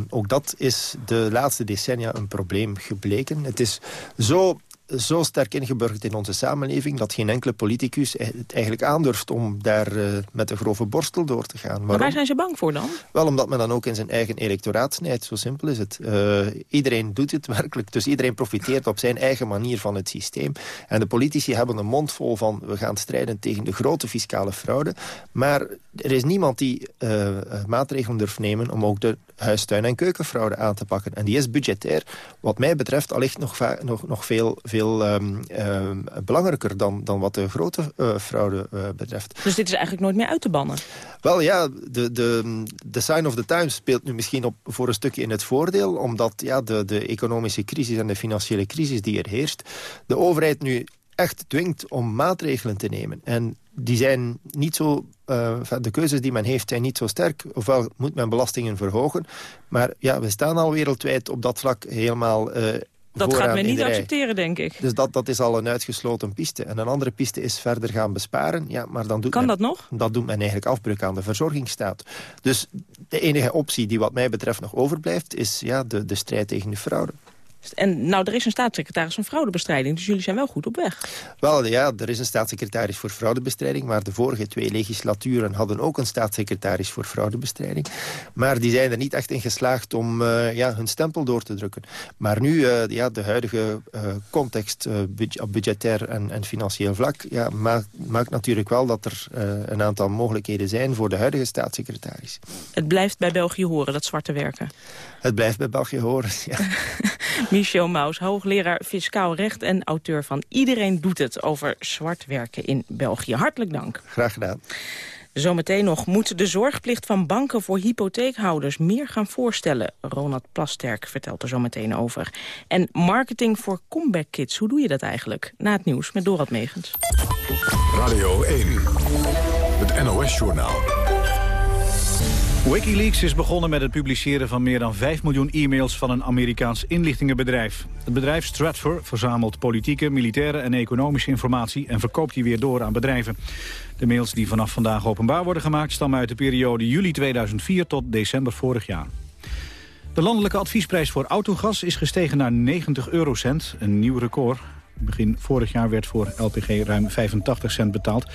ook dat is de laatste decennia een probleem gebleken. Het is zo zo sterk ingeburgerd in onze samenleving... dat geen enkele politicus het eigenlijk aandurft om daar uh, met een grove borstel door te gaan. Waarom? Maar waar zijn ze bang voor dan? Wel, omdat men dan ook in zijn eigen electoraat snijdt. Zo simpel is het. Uh, iedereen doet het [laughs] werkelijk. Dus iedereen profiteert op zijn eigen manier van het systeem. En de politici hebben een mond vol van... we gaan strijden tegen de grote fiscale fraude. Maar er is niemand die uh, maatregelen durft nemen... om ook de huistuin- en keukenfraude aan te pakken. En die is budgetair, wat mij betreft, allicht nog, nog, nog veel, veel ehm, ehm, belangrijker dan, dan wat de grote uh, fraude uh, betreft. Dus dit is eigenlijk nooit meer uit te bannen? Wel ja, de, de, de sign of the times speelt nu misschien op, voor een stukje in het voordeel... omdat ja, de, de economische crisis en de financiële crisis die er heerst... de overheid nu echt dwingt om maatregelen te nemen. En die zijn niet zo... Uh, de keuzes die men heeft zijn niet zo sterk. Ofwel moet men belastingen verhogen. Maar ja, we staan al wereldwijd op dat vlak helemaal... Uh, dat gaat men niet accepteren, denk ik. Dus dat, dat is al een uitgesloten piste. En een andere piste is verder gaan besparen. Ja, maar dan doet kan men, dat nog? Dat doet men eigenlijk afbreuk aan de verzorgingsstaat. Dus de enige optie die wat mij betreft nog overblijft... is ja, de, de strijd tegen de fraude. En nou, er is een staatssecretaris van fraudebestrijding, dus jullie zijn wel goed op weg. Wel, ja, er is een staatssecretaris voor fraudebestrijding, maar de vorige twee legislaturen hadden ook een staatssecretaris voor fraudebestrijding. Maar die zijn er niet echt in geslaagd om uh, ja, hun stempel door te drukken. Maar nu, uh, ja, de huidige uh, context op budgetair en, en, financieel vlak, ja, maakt, maakt natuurlijk wel dat er een aantal mogelijkheden zijn voor de huidige staatssecretaris. Het blijft bij België horen, dat zwarte werken. Het blijft bij België horen, [laughs] ja. [laughs] Michel Maus, hoogleraar fiscaal recht en auteur van Iedereen doet het over zwart werken in België. Hartelijk dank. Graag gedaan. Zometeen nog moet de zorgplicht van banken voor hypotheekhouders meer gaan voorstellen. Ronald Plasterk vertelt er zo meteen over. En marketing voor comeback kids, hoe doe je dat eigenlijk? Na het nieuws met Dorad Megens. Radio 1, het NOS-journaal. Wikileaks is begonnen met het publiceren van meer dan 5 miljoen e-mails van een Amerikaans inlichtingenbedrijf. Het bedrijf Stratfor verzamelt politieke, militaire en economische informatie en verkoopt die weer door aan bedrijven. De mails die vanaf vandaag openbaar worden gemaakt stammen uit de periode juli 2004 tot december vorig jaar. De landelijke adviesprijs voor autogas is gestegen naar 90 eurocent, een nieuw record. Begin vorig jaar werd voor LPG ruim 85 cent betaald,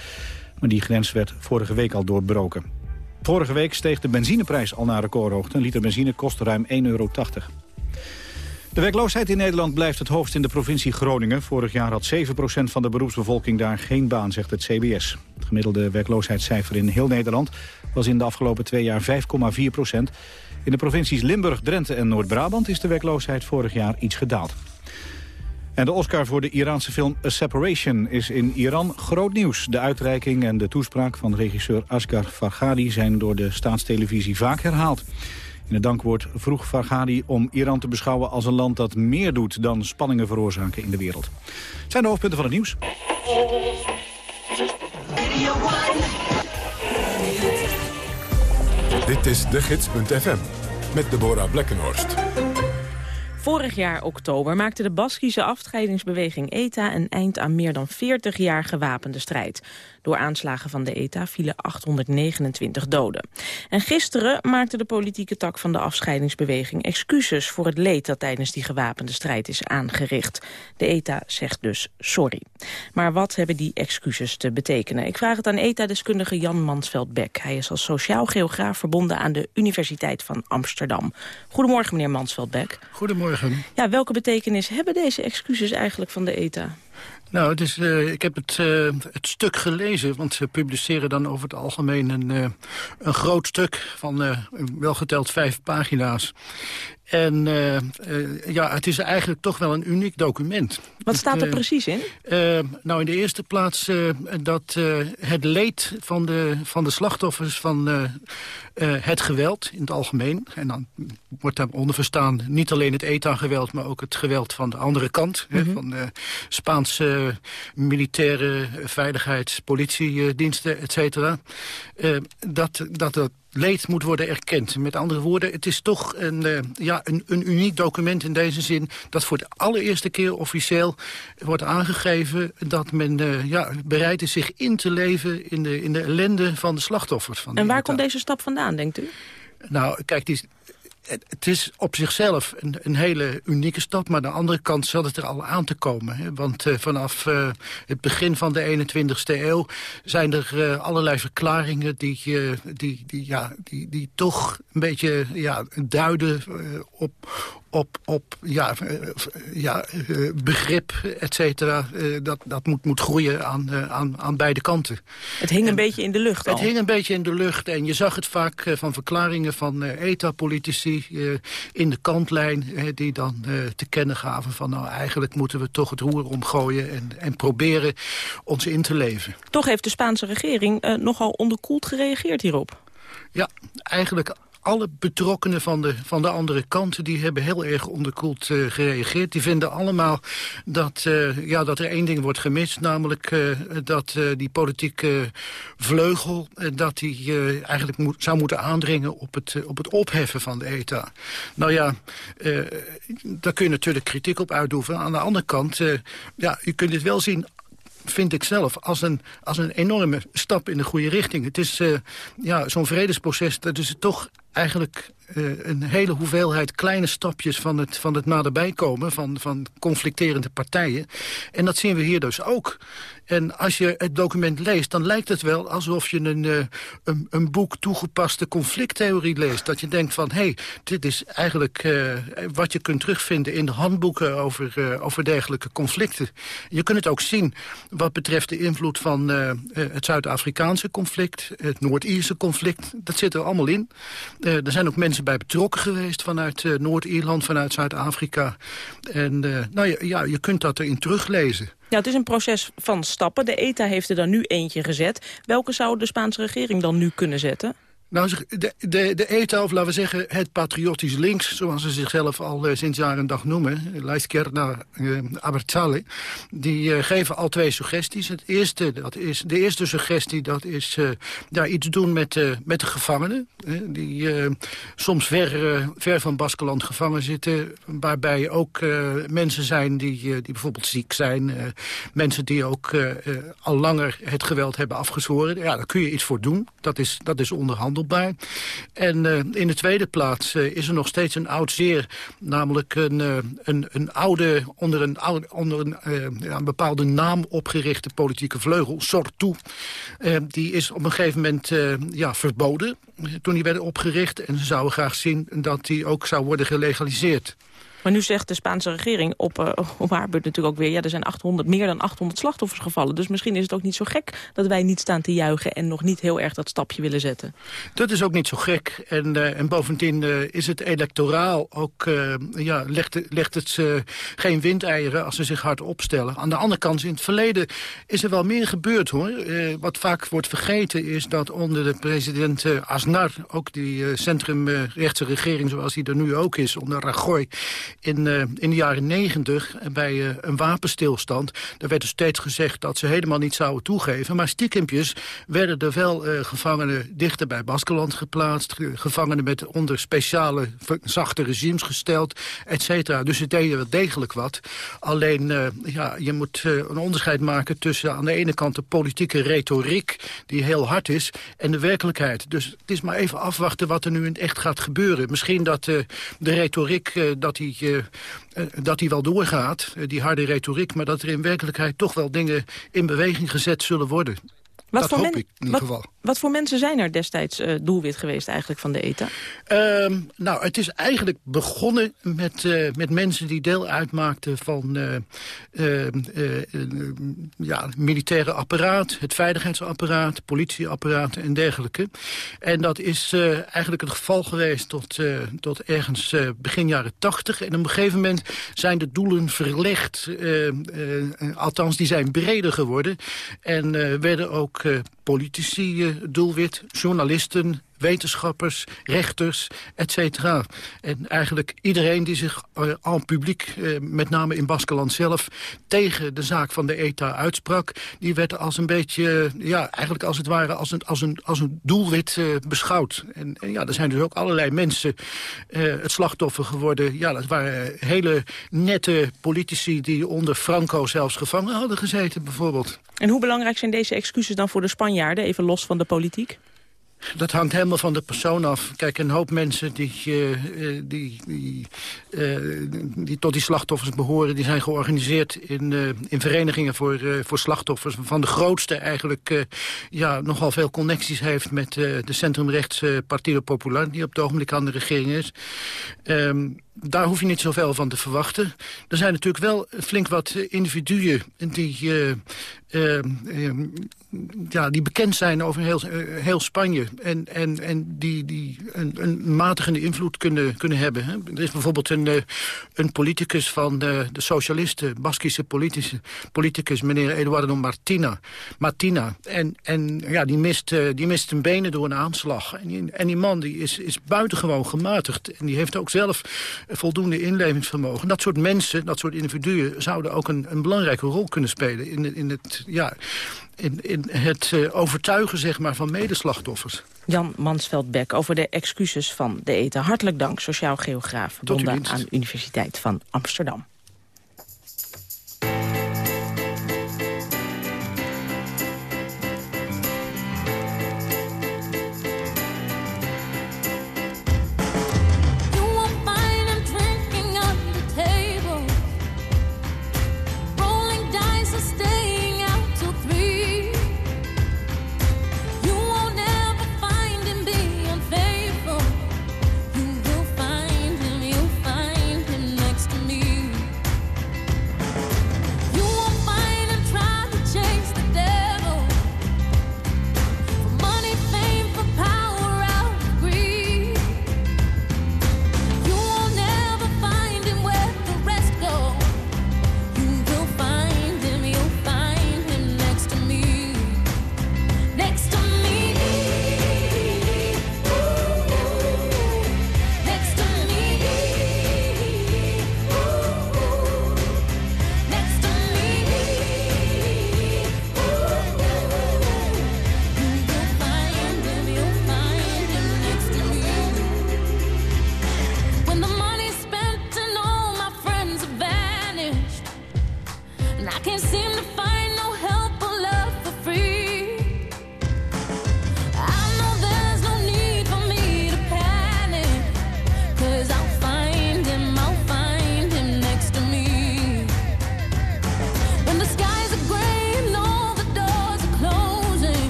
maar die grens werd vorige week al doorbroken. Vorige week steeg de benzineprijs al naar recordhoogte. Een liter benzine kost ruim 1,80 euro. De werkloosheid in Nederland blijft het hoogst in de provincie Groningen. Vorig jaar had 7% van de beroepsbevolking daar geen baan, zegt het CBS. Het gemiddelde werkloosheidscijfer in heel Nederland was in de afgelopen twee jaar 5,4%. In de provincies Limburg, Drenthe en Noord-Brabant is de werkloosheid vorig jaar iets gedaald. En de Oscar voor de Iraanse film A Separation is in Iran groot nieuws. De uitreiking en de toespraak van regisseur Asghar Farhadi zijn door de staatstelevisie vaak herhaald. In het dankwoord vroeg Farhadi om Iran te beschouwen als een land dat meer doet dan spanningen veroorzaken in de wereld. Het zijn de hoofdpunten van het nieuws. Dit is de gids.fm met Deborah Blekkenhorst. Vorig jaar oktober maakte de Baskische afscheidingsbeweging ETA een eind aan meer dan 40 jaar gewapende strijd. Door aanslagen van de ETA vielen 829 doden. En gisteren maakte de politieke tak van de afscheidingsbeweging excuses voor het leed dat tijdens die gewapende strijd is aangericht. De ETA zegt dus sorry. Maar wat hebben die excuses te betekenen? Ik vraag het aan ETA-deskundige Jan Mansveld-Beck. Hij is als sociaal geograaf verbonden aan de Universiteit van Amsterdam. Goedemorgen, meneer Mansveld-Beck. Goedemorgen. Ja, welke betekenis hebben deze excuses eigenlijk van de ETA? Nou, het is, uh, ik heb het, uh, het stuk gelezen, want ze publiceren dan over het algemeen een, uh, een groot stuk van welgeteld vijf pagina's. En uh, uh, ja, het is eigenlijk toch wel een uniek document. Wat staat er precies in? Nou, in de eerste plaats dat het leed van de, van de slachtoffers van het geweld in het algemeen... en dan wordt daaronder verstaan niet alleen het ETA-geweld... maar ook het geweld van de andere kant... Mm -hmm. hè, van de Spaanse militaire veiligheids, politiediensten, et cetera... dat, dat dat leed moet worden erkend. Met andere woorden, het is toch een, uh, ja, een, een uniek document in deze zin... dat voor de allereerste keer officieel wordt aangegeven... dat men uh, ja, bereid is zich in te leven in de, in de ellende van de slachtoffers. Van en waar komt deze stap vandaan, denkt u? Nou, kijk, die, het is op zichzelf een, een, hele unieke stap... maar aan de andere kant zat het er al aan te komen. Hè? Want uh, vanaf uh, het begin van de 21ste eeuw... zijn er uh, allerlei verklaringen die, die, die, ja, die, die toch een beetje ja, duiden op, op, op ja, eh, ja, eh, begrip, et cetera. Eh, dat dat moet, moet groeien aan, aan, aan beide kanten. Het hing een beetje in de lucht Het hing een beetje in de lucht. En je zag het vaak van verklaringen van ETA-politici in de kantlijn... die dan te kennen gaven van nou eigenlijk moeten we toch het roer omgooien... en, en proberen ons in te leven. Toch heeft de Spaanse regering nogal onderkoeld gereageerd hierop. Ja, eigenlijk alle betrokkenen van de, van de andere kant... die hebben heel erg onderkoeld uh, gereageerd. Die vinden allemaal dat, uh, ja, dat er één ding wordt gemist. Namelijk uh, dat die politieke vleugel... dat die eigenlijk zou moeten aandringen op het, op het opheffen van de ETA. Nou ja, daar kun je natuurlijk kritiek op uitoefenen. Aan de andere kant, ja, je kunt het wel zien vind ik zelf als een, als een enorme stap in de goede richting. Het is ja, zo'n vredesproces, dat is toch eigenlijk uh, een hele hoeveelheid kleine stapjes van het, van het naderbij komen... Van, van conflicterende partijen. En dat zien we hier dus ook. En als je het document leest, dan lijkt het wel alsof je een, uh, een, een, boek toegepaste conflicttheorie leest. Dat je denkt van, hé, hey, dit is eigenlijk uh, wat je kunt terugvinden in de handboeken over, over dergelijke conflicten. Je kunt het ook zien wat betreft de invloed van het Zuid-Afrikaanse conflict, het Noord-Ierse conflict. Dat zit er allemaal in. Er zijn ook mensen bij betrokken geweest vanuit Noord-Ierland, vanuit Zuid-Afrika. En nou, ja, ja, je kunt dat erin teruglezen. Ja, het is een proces van stappen. De ETA heeft er dan nu eentje gezet. Welke zou de Spaanse regering dan nu kunnen zetten? Nou, de, de, de ETA, of laten we zeggen het patriotisch links... zoals ze zichzelf al uh, sinds jaar en dag noemen... La Izquierda uh, Abertzale... die geven al twee suggesties. Het eerste, dat is, de eerste suggestie dat is ja, iets doen met, met de gevangenen... die soms ver, ver van Baskeland gevangen zitten... waarbij ook mensen zijn die, die bijvoorbeeld ziek zijn... mensen die ook al langer het geweld hebben afgezworen. Ja, daar kun je iets voor doen. Dat is, dat is onderhand en uh, in de tweede plaats uh, is er nog steeds een oud zeer. Namelijk een, uh, een, een oude, onder een, oude, onder een, een bepaalde naam opgerichte politieke vleugel, Sortu. die is op een gegeven moment ja, verboden toen die werden opgericht. En ze zouden graag zien dat die ook zou worden gelegaliseerd. Maar nu zegt de Spaanse regering op, uh, op haar beurt natuurlijk ook weer... ja, er zijn 800, meer dan 800 slachtoffers gevallen. Dus misschien is het ook niet zo gek dat wij niet staan te juichen... en nog niet heel erg dat stapje willen zetten. Dat is ook niet zo gek. En, uh, en bovendien uh, is het electoraal ook... ja, legt, legt het geen windeieren als ze zich hard opstellen. Aan de andere kant, in het verleden is er wel meer gebeurd, hoor. wat vaak wordt vergeten is dat onder de president Aznar... ook die centrumrechtse regering zoals die er nu ook is, onder Rajoy in, uh, in de jaren negentig bij uh, een wapenstilstand. Daar werd er steeds gezegd dat ze helemaal niet zouden toegeven. Maar stiekempjes werden er wel uh, gevangenen dichter bij Baskeland geplaatst. Gevangenen met onder speciale zachte regimes gesteld, et cetera. Dus het deed wel degelijk wat. Alleen, ja, je moet een onderscheid maken tussen aan de ene kant de politieke retoriek... die heel hard is, en de werkelijkheid. Dus het is maar even afwachten wat er nu in echt gaat gebeuren. Misschien dat de retoriek dat die uh, dat die wel doorgaat, eh, die harde retoriek... maar dat er in werkelijkheid toch wel dingen in beweging gezet zullen worden. Wat dat voor hoop ik in ieder geval. Wat voor mensen zijn er destijds uh, doelwit geweest eigenlijk van de ETA? Uh, nou, het is eigenlijk begonnen met, uh, met mensen die deel uitmaakten van uh, ja, militaire apparaat, het veiligheidsapparaat, politieapparaat en dergelijke. En dat is eigenlijk het geval geweest tot, tot ergens begin jaren tachtig. En op een gegeven moment zijn de doelen verlegd, althans die zijn breder geworden. En werden ook politici doelwit, journalisten, wetenschappers, rechters, et cetera. En eigenlijk iedereen die zich uh, al publiek, uh, met name in Baskeland zelf... tegen de zaak van de ETA uitsprak... die werd als een beetje, uh, ja, eigenlijk als het ware als een, als een, als een doelwit beschouwd. En, en, ja, er zijn dus ook allerlei mensen het slachtoffer geworden. Ja, dat waren hele nette politici die onder Franco zelfs gevangen hadden gezeten, bijvoorbeeld. En hoe belangrijk zijn deze excuses dan voor de Spanjaarden, even los van de politiek? Dat hangt helemaal van de persoon af. Kijk, een hoop mensen die, uh, die, die, uh, die tot die slachtoffers behoren... die zijn georganiseerd in, uh, in verenigingen voor, voor slachtoffers. Van de grootste eigenlijk ja, nogal veel connecties heeft... met de centrumrechts Partido Popular, die op het ogenblik aan de regering is. Um, daar hoef je niet zoveel van te verwachten. Er zijn natuurlijk wel flink wat individuen die, ja, die bekend zijn over heel, heel Spanje. En, en, en die, die een, een matigende invloed kunnen, kunnen hebben. Hè. Er is bijvoorbeeld een, een politicus van de, de socialisten, Baskische politische, politicus, meneer Eduardo Martina. Martina. En, en ja, die mist, die mist een benen door een aanslag. En die, en die man die is, is buitengewoon gematigd. En die heeft ook zelf voldoende inlevingsvermogen. Dat soort mensen, dat soort individuen... zouden ook een, een belangrijke rol kunnen spelen... in, in het, ja, in het uh, overtuigen zeg maar, van medeslachtoffers. Jan Mansveld-Beck over de excuses van de eten. Hartelijk dank, sociaal geograaf, verbonden aan de Universiteit van Amsterdam.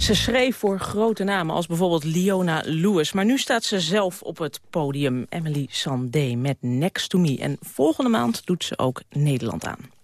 Ze schreef voor grote namen als bijvoorbeeld Leona Lewis. Maar nu staat ze zelf op het podium. Emily Sandé met Next to Me. En volgende maand doet ze ook Nederland aan.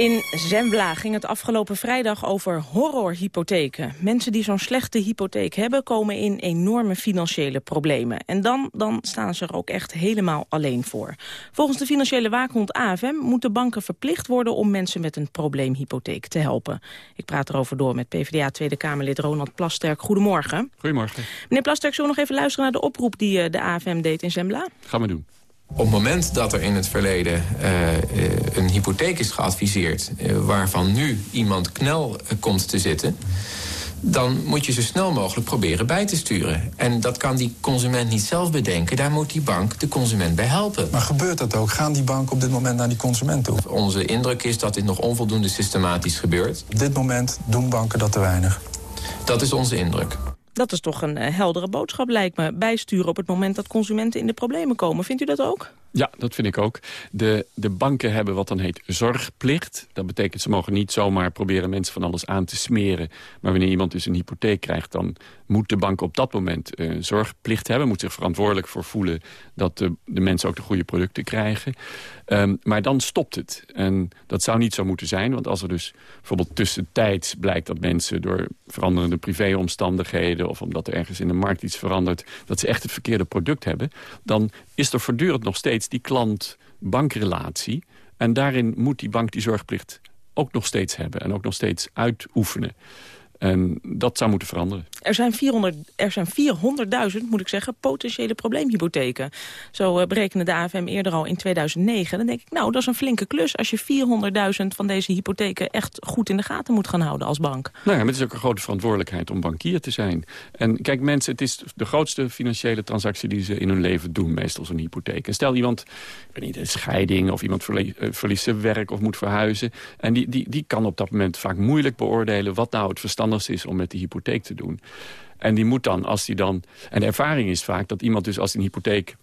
In Zembla ging het afgelopen vrijdag over horrorhypotheken. Mensen die zo'n slechte hypotheek hebben... komen in enorme financiële problemen. En dan, dan staan ze er ook echt helemaal alleen voor. Volgens de financiële waakhond AFM moeten banken verplicht worden... om mensen met een probleemhypotheek te helpen. Ik praat erover door met PvdA Tweede Kamerlid Ronald Plasterk. Goedemorgen. Goedemorgen. Meneer Plasterk, zullen we nog even luisteren naar de oproep... die eh, de AFM deed in Zembla? Gaan we doen. Op het moment dat er in het verleden uh, een hypotheek is geadviseerd... Uh, waarvan nu iemand knel komt te zitten dan moet je zo snel mogelijk proberen bij te sturen. En dat kan die consument niet zelf bedenken. Daar moet die bank de consument bij helpen. Maar gebeurt dat ook? Gaan die banken op dit moment naar die consument toe? Onze indruk is dat dit nog onvoldoende systematisch gebeurt. Op dit moment doen banken dat te weinig? Dat is onze indruk. Dat is toch een uh, heldere boodschap, lijkt me. Bijsturen op het moment dat consumenten in de problemen komen. Vindt u dat ook? Ja, dat vind ik ook. De, de banken hebben wat dan heet zorgplicht. Dat betekent ze mogen niet zomaar proberen mensen van alles aan te smeren. Maar wanneer iemand dus een hypotheek krijgt... dan moet de bank op dat moment uh, zorgplicht hebben. Moet zich verantwoordelijk voor voelen dat de, de mensen ook de goede producten krijgen. Um, maar dan stopt het. En dat zou niet zo moeten zijn. Want als er dus bijvoorbeeld tussentijds blijkt dat mensen... door veranderende privéomstandigheden... of omdat er ergens in de markt iets verandert... dat ze echt het verkeerde product hebben... dan is er voortdurend nog steeds die klant-bankrelatie. En daarin moet die bank die zorgplicht ook nog steeds hebben. En ook nog steeds uitoefenen. En dat zou moeten veranderen. Er zijn 400.000, er zijn 400.000, moet ik zeggen, potentiële probleemhypotheken. Zo uh, berekende de AFM eerder al in 2009. Dan denk ik, nou, dat is een flinke klus... als je 400.000 van deze hypotheken echt goed in de gaten moet gaan houden als bank. Nou ja, maar het is ook een grote verantwoordelijkheid om bankier te zijn. En kijk, mensen, het is de grootste financiële transactie... die ze in hun leven doen, meestal zo'n hypotheek. En stel iemand, ik weet niet, een scheiding... of iemand uh, verliest zijn werk of moet verhuizen... en die, die, die kan op dat moment vaak moeilijk beoordelen... wat nou het verstand is om met die hypotheek te doen. En die moet dan, als die dan... En de ervaring is vaak dat iemand dus als een hypotheek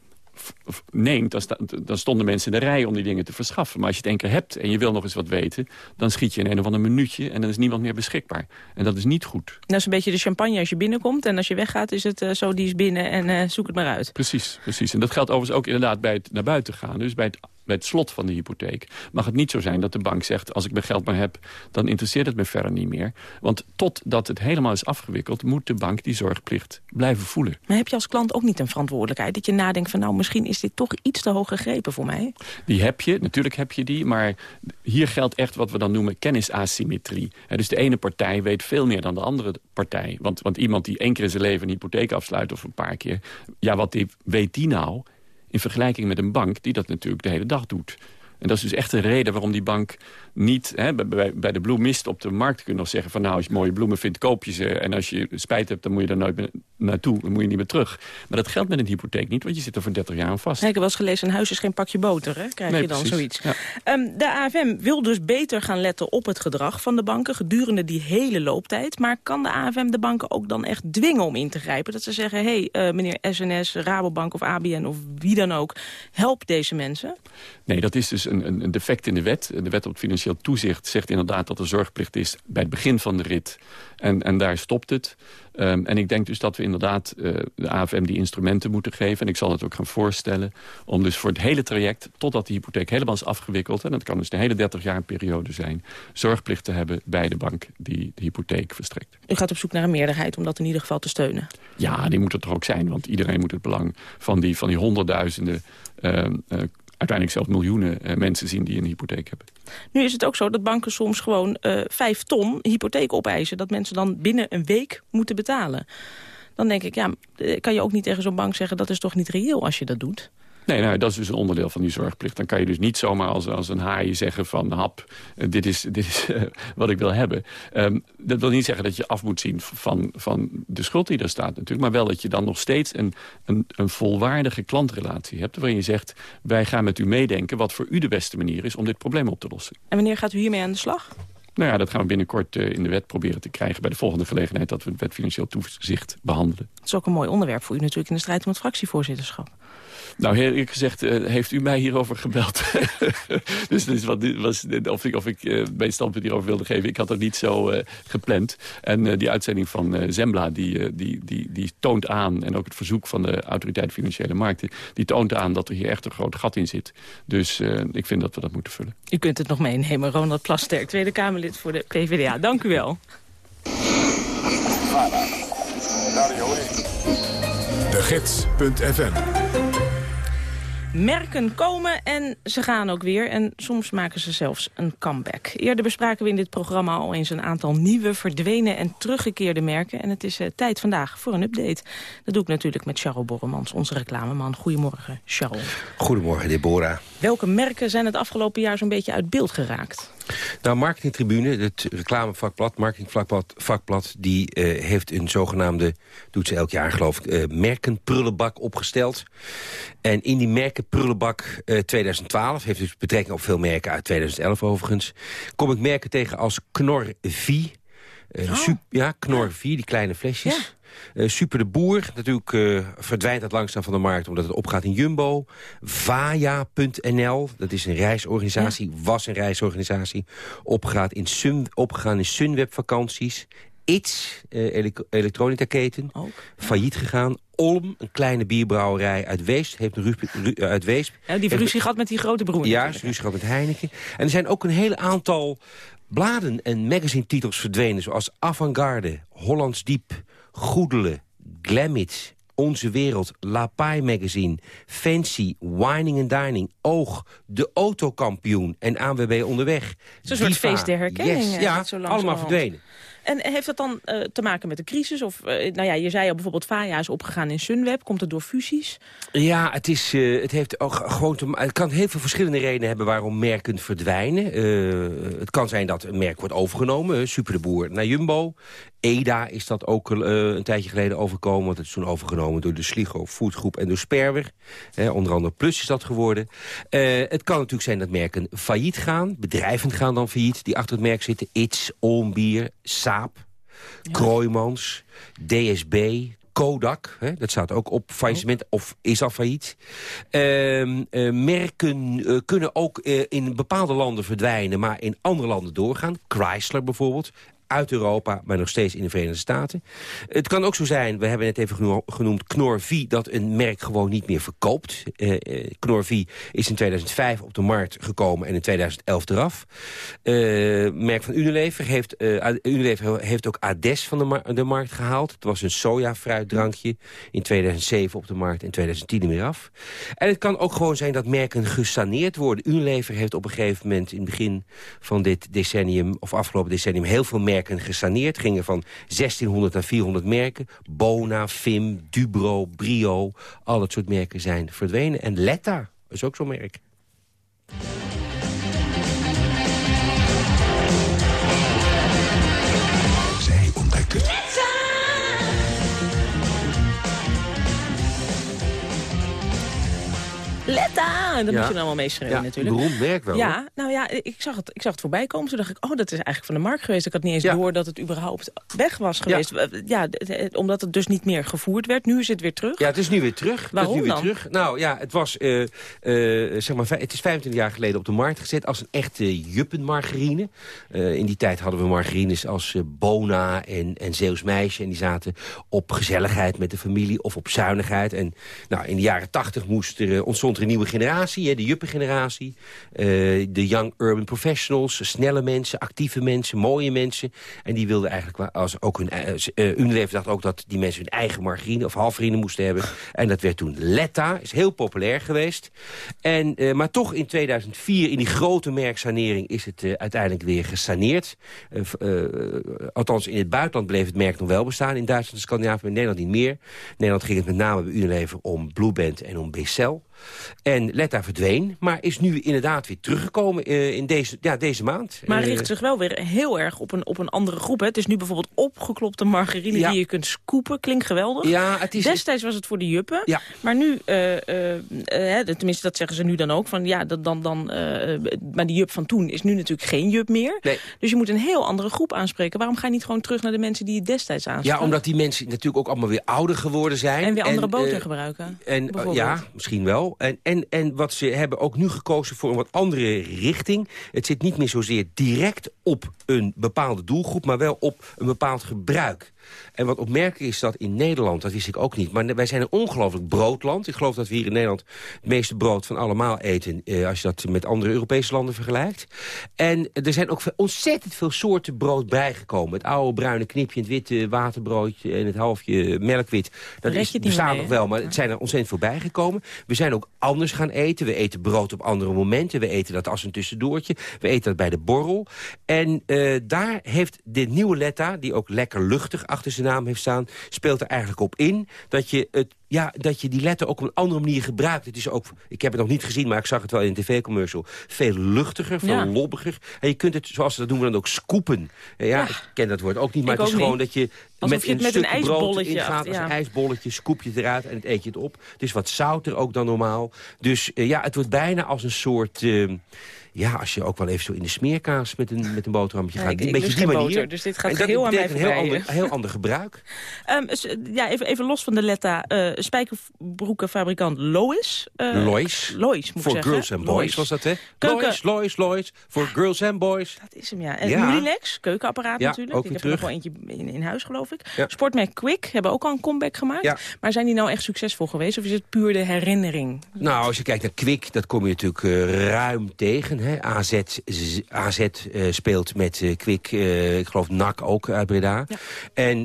neemt... Dan, sta, dan, stonden mensen in de rij om die dingen te verschaffen. Maar als je het één keer hebt en je wil nog eens wat weten... dan schiet je in een of ander minuutje en dan is niemand meer beschikbaar. En dat is niet goed. Dat is een beetje de champagne als je binnenkomt... en als je weggaat is het uh, zo, die is binnen en uh, zoek het maar uit. Precies, precies. En dat geldt overigens ook inderdaad bij het naar buiten gaan. Dus bij het bij het slot van de hypotheek... mag het niet zo zijn dat de bank zegt... als ik mijn geld maar heb, dan interesseert het me verder niet meer. Want totdat het helemaal is afgewikkeld... moet de bank die zorgplicht blijven voelen. Maar heb je als klant ook niet een verantwoordelijkheid? Dat je nadenkt van nou, misschien is dit toch iets te hoog gegrepen voor mij? Die heb je, natuurlijk heb je die. Maar hier geldt echt wat we dan noemen kennisasymmetrie. dus de ene partij weet veel meer dan de andere partij. Want, want iemand die één keer in zijn leven een hypotheek afsluit... of een paar keer, ja, wat die, weet die nou in vergelijking met een bank die dat natuurlijk de hele dag doet. En dat is dus echt een reden waarom die bank niet... Hè, bij, bij de bloemist op de markt kunnen nog zeggen... van nou, als je mooie bloemen vindt, koop je ze. En als je spijt hebt, dan moet je er nooit meer naartoe. Dan moet je niet meer terug. Maar dat geldt met een hypotheek niet, want je zit er voor 30 jaar aan vast. ik heb wel eens gelezen, een huis is geen pakje boter, hè? krijg je dan zoiets. Um, de AFM wil dus beter gaan letten op het gedrag van de banken... gedurende die hele looptijd. Maar kan de AFM de banken ook dan echt dwingen om in te grijpen? Dat ze zeggen, hé, hey, uh, meneer SNS, Rabobank of ABN of wie dan ook... help deze mensen? Nee, dat is dus een, een, defect in de wet. De wet op het financieel toezicht zegt inderdaad dat er zorgplicht is bij het begin van de rit. En, en daar stopt het. Um, en ik denk dus dat we inderdaad uh, de AFM die instrumenten moeten geven. En ik zal het ook gaan voorstellen. Om dus voor het hele traject, totdat de hypotheek helemaal is afgewikkeld... en dat kan dus de hele 30 jaar periode zijn... zorgplicht te hebben bij de bank die de hypotheek verstrekt. U gaat op zoek naar een meerderheid om dat in ieder geval te steunen? Ja, die moet er toch ook zijn. Want iedereen moet het belang van die, van die honderdduizenden... Uh, uh, uiteindelijk zelfs miljoenen uh, mensen zien die een hypotheek hebben. Nu is het ook zo dat banken soms gewoon uh, vijf ton hypotheek opeisen. Dat mensen dan binnen een week moeten betalen. Dan denk ik, ja, eh, kan je ook niet tegen zo'n bank zeggen... dat is toch niet reëel als je dat doet? Nee, nou, dat is dus een onderdeel van die zorgplicht. Dan kan je dus niet zomaar als, als een haai zeggen van... hap, eh, dit is, dit is uh, wat ik wil hebben. Um, dat wil niet zeggen dat je af moet zien van, van de schuld die er staat natuurlijk... maar wel dat je dan nog steeds een, een, een volwaardige klantrelatie hebt... waarin je zegt, wij gaan met u meedenken... wat voor u de beste manier is om dit probleem op te lossen. En wanneer gaat u hiermee aan de slag? Nou ja, dat gaan we binnenkort uh, in de wet proberen te krijgen... bij de volgende gelegenheid dat we het wet financieel toezicht behandelen. Dat is ook een mooi onderwerp voor u natuurlijk in de strijd om het fractievoorzitterschap. Nou, eerlijk gezegd uh, heeft u mij hierover gebeld. [laughs] dus dit wat, was, of ik, of ik uh, mijn standpunt hierover wilde geven, ik had het niet zo uh, gepland. En die uitzending van Zembla, die, die, die, die toont aan... en ook het verzoek van de Autoriteit Financiële Markten... die toont aan dat er hier echt een groot gat in zit. Dus ik vind dat we dat moeten vullen. U kunt het nog meenemen, Ronald Plasterk, Tweede Kamerlid voor de PvdA. Dank u wel. De Gids.fm Merken komen en ze gaan ook weer. En soms maken ze zelfs een comeback. Eerder bespraken we in dit programma al eens een aantal nieuwe, verdwenen en teruggekeerde merken. En het is uh, tijd vandaag voor een update. Dat doe ik natuurlijk met Charles Borremans, onze reclameman. Goedemorgen, Charles. Goedemorgen, Deborah. Welke merken zijn het afgelopen jaar zo'n beetje uit beeld geraakt? Nou, Marketingtribune, het reclamevakblad, marketingvakblad, vakblad, die uh, heeft een zogenaamde, doet ze elk jaar geloof ik, uh, merkenprullenbak opgesteld. En in die merkenprullenbak uh, 2012, heeft dus betrekking op veel merken uit 2011 overigens, kom ik merken tegen als Knorr V. Oh. Super, ja, Knorr V, die kleine flesjes. Uh, Super de Boer, natuurlijk uh, verdwijnt het langzaam van de markt... omdat het opgaat in Jumbo. Vaya.nl, dat is een reisorganisatie, ja. was een reisorganisatie. Opgegaan in, Sun, opgegaan in Sunweb vakanties. Iets, uh, elektronica-keten, failliet gegaan. Olm, een kleine bierbrouwerij uit Weesp. Heeft een ru uit Weesp. Ja, die ruzie gehad met die grote broer. Ja, ruzie gehad met Heineken. En er zijn ook een hele aantal bladen en magazine-titels verdwenen... zoals Avantgarde, Hollands Diep, Goedelen, Glamit, Onze Wereld, La Pai Magazine, Fancy, Wining and Dining, Oog, De Autokampioen en ANWB Onderweg. Een soort feest der herkenning. Yes. Ja, allemaal verdwenen. En heeft dat dan uh, te maken met de crisis? Of, uh, nou ja, je zei al bijvoorbeeld Vaya is opgegaan in Sunweb. Komt het door fusies? Ja, het, is, uh, het, heeft ook gewoon te, het kan heel veel verschillende redenen hebben waarom merken verdwijnen. het kan zijn dat een merk wordt overgenomen. Super de Boer naar Jumbo. EDA is dat ook een tijdje geleden overkomen. Want het is toen overgenomen door de Sligo Foodgroep en door Sperwer. onder andere Plus is dat geworden. het kan natuurlijk zijn dat merken failliet gaan. Bedrijven gaan dan failliet die achter het merk zitten. It's, Olmbier, Sa Saab, ja. Kroijmans, DSB, Kodak, hè, dat staat ook op faillissement of is al failliet. Uh, uh, merken uh, kunnen ook uh, in bepaalde landen verdwijnen, maar in andere landen doorgaan. Chrysler bijvoorbeeld, uit Europa, maar nog steeds in de Verenigde Staten. Het kan ook zo zijn, we hebben het even genoemd Knorr-V... dat een merk gewoon niet meer verkoopt. Uh, is in 2005 op de markt gekomen en in 2011 eraf. Uh, merk van Unilever heeft, Unilever heeft ook Ades van de, de, markt gehaald. Het was een sojafruitdrankje in 2007 op de markt en in 2010 weer af. En het kan ook gewoon zijn dat merken gesaneerd worden. Unilever heeft op een gegeven moment in het begin van dit decennium... of afgelopen decennium heel veel merken merken gesaneerd. Gingen van 1600 naar 400 merken. Bona, Fim, Dubro, Brio. Al dat soort merken zijn verdwenen. En Letta is ook zo'n merk. Zij ontdekken. Letta! En dat ja. moet je dan allemaal meeschrijven ja, natuurlijk. beroemd merk wel. Ja, nou ja, ik zag, het, ik zag het voorbij komen. Toen dacht ik, oh, dat is eigenlijk van de markt geweest. Ik had niet eens ja. door dat het überhaupt weg was geweest. Ja. ja, omdat het dus niet meer gevoerd werd. Nu is het weer terug. Ja, het is nu weer terug. Waarom het is nu dan? weer terug. Nou ja, het was, uh, uh, zeg maar, het is 25 jaar geleden op de markt gezet als een echte juppenmargarine. Uh, in die tijd hadden we margarines als Bona en, en Zeeuws Meisje. En die zaten op gezelligheid met de familie of op zuinigheid. En nou, in de jaren 80 moest er, ontstond er een nieuwe generatie, de juppengeneratie. Uh, de young urban professionals, snelle mensen, actieve mensen, mooie mensen. En die wilden eigenlijk als ook hun... Uh, Unilever dacht ook dat die mensen hun eigen margarine of halfmarine moesten hebben. En dat werd toen Letta, is heel populair geweest. En, maar toch in 2004, in die grote merksanering, is het uiteindelijk weer gesaneerd. althans, in het buitenland bleef het merk nog wel bestaan. In Duitsland en Scandinavië, in Nederland niet meer. In Nederland ging het met name bij Unilever om Blueband en om Becel. En Letta verdween, maar is nu inderdaad weer teruggekomen uh, in deze, ja, deze maand. Maar richt zich wel weer heel erg op een, op een andere groep. Hè? Het is nu bijvoorbeeld opgeklopte margarine ja. die je kunt scoopen. Klinkt geweldig. Ja, het is... Destijds was het voor de juppen. Ja. Maar nu, uh, uh, tenminste dat zeggen ze nu dan ook. Van, ja, dan, dan, dan, maar die jup van toen is nu natuurlijk geen jup meer. Nee. Dus je moet een heel andere groep aanspreken. Waarom ga je niet gewoon terug naar de mensen die je destijds aanspraken? Ja, omdat die mensen natuurlijk ook allemaal weer ouder geworden zijn. En weer andere boten gebruiken. En, ja, misschien wel. En, en, en wat ze hebben ook nu gekozen voor een wat andere richting. Het zit niet meer zozeer direct op een bepaalde doelgroep... maar wel op een bepaald gebruik. En wat opmerkelijk is dat in Nederland, dat wist ik ook niet... maar wij zijn een ongelooflijk broodland. Ik geloof dat we hier in Nederland het meeste brood van allemaal eten... Eh, als je dat met andere Europese landen vergelijkt. En er zijn ook ontzettend veel soorten brood bijgekomen. Het oude bruine knipje, het witte waterbroodje... en het halfje melkwit. Dat is, bestaat nog wel, maar het zijn er ontzettend veel bijgekomen. We zijn ook anders gaan eten. We eten brood op andere momenten. We eten dat als een tussendoortje. We eten dat bij de borrel. En uh, daar heeft de nieuwe Letta, die ook lekker luchtig achter zijn naam heeft staan... speelt er eigenlijk op in dat je het ja, dat je die letter ook op een andere manier gebruikt. Het is ook, ik heb het nog niet gezien, maar ik zag het wel in een tv-commercial... veel luchtiger, veel lobbiger. En je kunt het, zoals ze dat noemen, dan ook scoepen. Ja, ik ken dat woord ook niet, maar het is gewoon dat je... met, je een, met een ijsbolletje ingaat, als een ijsbolletje, scoep je het eruit en het eet je het op. Het is wat zouter ook dan normaal. Dus uh, ja, het wordt bijna als een soort... Uh, ja, als je ook wel even zo in de smeerkaas met een, met een boterhammetje gaat. Ik, een beetje die manier. Boter, dus dit gaat heel aan mij een heel ander, heel ander gebruik. [laughs] um, ja, even, even los van de Letta. Uh, spijkerbroekenfabrikant Lois. Uh, Lois. Lois, moet For zeggen. girls and boys Lois. was dat, hè? Keuken. Lois, Lois, Lois. For girls and boys. Dat is hem, ja. En Ja. Keukenapparaat Ja, natuurlijk. ook ik heb er nog wel eentje in, in huis, geloof ik. Ja. Sportmerk Quick hebben ook al een comeback gemaakt. Ja. Maar zijn die nou echt succesvol geweest? Of is het puur de herinnering? Nou, als je kijkt naar Kwik, dat kom je natuurlijk eh, ruim tegen. Hè? AZ, AZ eh, speelt met Kwik, eh, ik geloof NAC ook uit Breda. En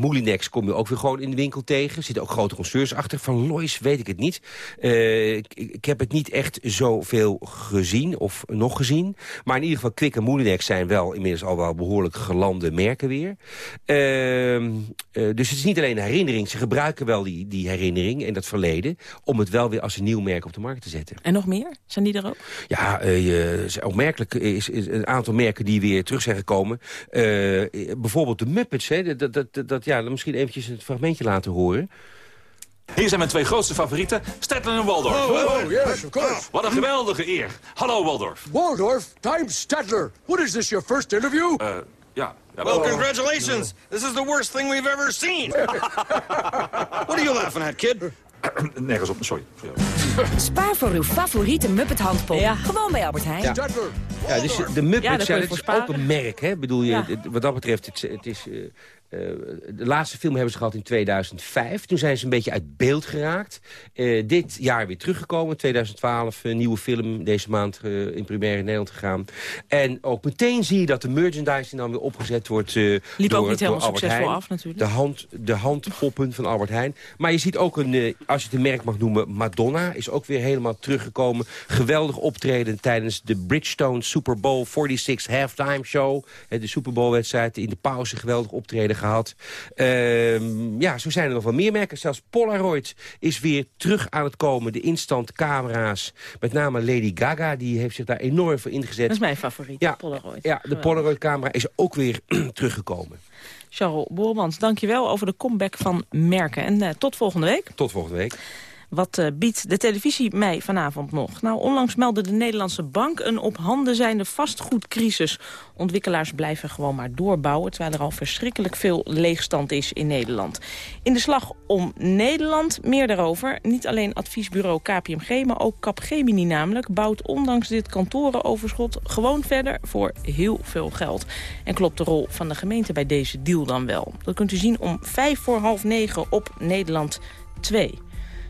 Moulinex kom je ook weer gewoon in de winkel tegen. Er zitten ook grote constructeurs achter. Van Lois weet ik het niet. Ik, ik heb het niet echt zoveel gezien, of nog gezien. Maar in ieder geval Kwik en Moulinex zijn wel inmiddels al wel behoorlijk gelande merken weer. Ehm, eh, dus het is niet alleen een herinnering. Ze gebruiken wel die, die herinnering en dat verleden... om het wel weer als een nieuw merk op de markt te zetten. En nog meer? Zijn die er ook? Ja, eh, opmerkelijk is, is een aantal merken die weer terug zijn gekomen. Eh, bijvoorbeeld de Muppets. Hè, dat, dat, dat, ja, misschien eventjes het fragmentje laten horen. Hier zijn mijn twee grootste favorieten, Stedtler en Waldorf. Oh, oh, yes, of course. Wat een geweldige eer. Hallo Waldorf. Waldorf, I'm Stadler. What is this, your first interview? Eh, ja. ja Well, congratulations. This is the worst thing we've ever seen. [laughs] What are you laughing at, kid? [clears throat] Nergens op, sorry. Spaar voor uw favoriete Muppet handpop. Gewoon bij Albert Heijn. Ja. Ja, dus de Ja, kun ja, voor is ook een merk. Hè? Bedoel je, Ja. wat dat betreft, het, het is... eh, eh, de laatste film hebben ze gehad in 2005. Toen zijn ze een beetje uit beeld geraakt. Eh, dit jaar weer teruggekomen. 2012, een nieuwe film deze maand eh, in première in Nederland gegaan. En ook meteen zie je dat de merchandising dan weer opgezet wordt eh Liep door, ook niet helemaal succesvol Heijn. af natuurlijk. De, hand, de handpoppen van Albert Heijn. Maar je ziet ook een, eh, als je het een merk mag noemen, Madonna is ook weer helemaal teruggekomen. Geweldig optreden tijdens de Bridgestone Super Bowl 46 halftime show. Eh, De Super Bowl wedstrijd in de pauze geweldig optreden gehad. Ehm, ja, zo zijn er nog wel meer merken. Zelfs Polaroid is weer terug aan het komen. De instant camera's. Met name Lady Gaga, die heeft zich daar enorm voor ingezet. Dat is mijn favoriet, Ja, Polaroid. Ja, de. Polaroid-camera is ook weer [clears throat] teruggekomen. Charles Boormans, dankjewel over de comeback van merken. En eh, tot volgende week. Tot volgende week. Wat eh, biedt de televisie mij vanavond nog? Nou, onlangs meldde de Nederlandse Bank een op handen zijnde vastgoedcrisis. Ontwikkelaars blijven gewoon maar doorbouwen... terwijl er al verschrikkelijk veel leegstand is in Nederland. In de slag om Nederland, meer daarover. Niet alleen adviesbureau KPMG, maar ook Capgemini namelijk... bouwt ondanks dit kantorenoverschot gewoon verder voor heel veel geld. En klopt de rol van de gemeente bij deze deal dan wel? Dat kunt u zien om vijf voor half negen op Nederland 2.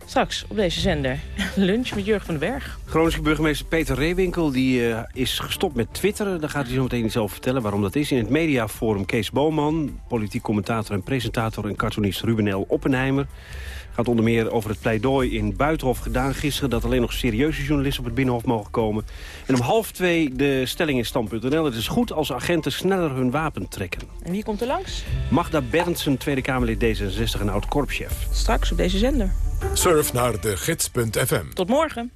Straks op deze zender [laughs] lunch met Jurgen van den Berg. Groningse burgemeester Peter Reewinkel die, eh, is gestopt met twitteren. Daar gaat hij zo meteen iets over vertellen waarom dat is. In het mediaforum Kees Boman, politiek commentator en presentator... en cartoonist Ruben L. Oppenheimer. Gaat onder meer over het pleidooi in Buitenhof gedaan gisteren... dat alleen nog serieuze journalisten op het Binnenhof mogen komen. En om half twee de stelling in stand.nl. Het is goed als agenten sneller hun wapen trekken. En wie komt er langs? Magda Berndsen, Tweede Kamerlid D66 en oud-korpschef. Straks op deze zender. Surf naar de gids.fm. Tot morgen.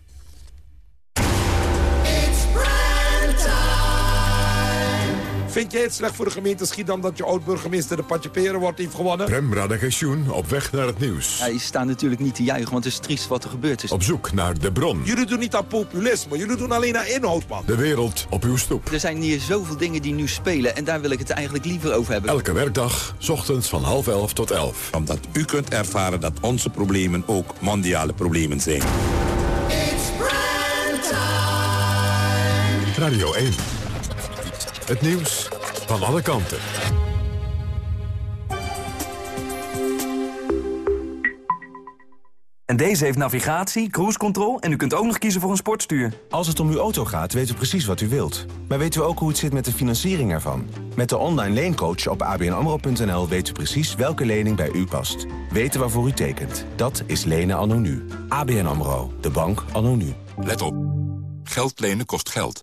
Vind jij het slecht voor de gemeente Schiedam dat je oud-burgemeester de Patje Perenwoord heeft gewonnen? Prem Radagensjoen op weg naar het nieuws. Ja, je staat natuurlijk niet te juichen, want het is triest wat er gebeurd is. Op zoek naar de bron. Jullie doen niet aan populisme, jullie doen alleen aan inhoud, man. De wereld op uw stoep. Er zijn hier zoveel dingen die nu spelen en daar wil ik het eigenlijk liever over hebben. Elke werkdag, 's ochtends van half elf tot elf. Omdat u kunt ervaren dat onze problemen ook mondiale problemen zijn. Radio 1. Het nieuws van alle kanten. En deze heeft navigatie, cruise control en u kunt ook nog kiezen voor een sportstuur. Als het om uw auto gaat, weten we precies wat u wilt. Maar weten we ook hoe het zit met de financiering ervan? Met de online leencoach op abnamro.nl weet u precies welke lening bij u past. Weten waarvoor u tekent. Dat is lenen anno nu. ABN AMRO. De bank anno nu. Let op. Geld lenen kost geld.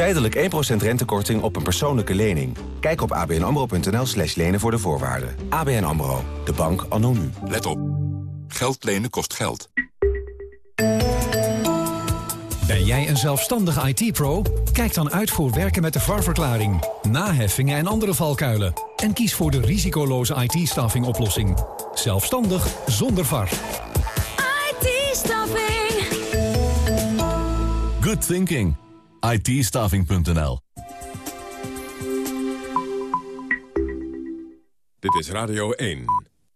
Tijdelijk 1% rentekorting op een persoonlijke lening. Kijk op abnamro.nl slash lenen voor de voorwaarden. ABN AMRO, de bank anno nu. Let op. Geld lenen kost geld. Ben jij een zelfstandige IT-pro? Kijk dan uit voor werken met de VAR-verklaring, naheffingen en andere valkuilen. En kies voor de risicoloze IT-staffing oplossing. Zelfstandig zonder VAR. IT-staffing. Good thinking. It Dit is Radio 1.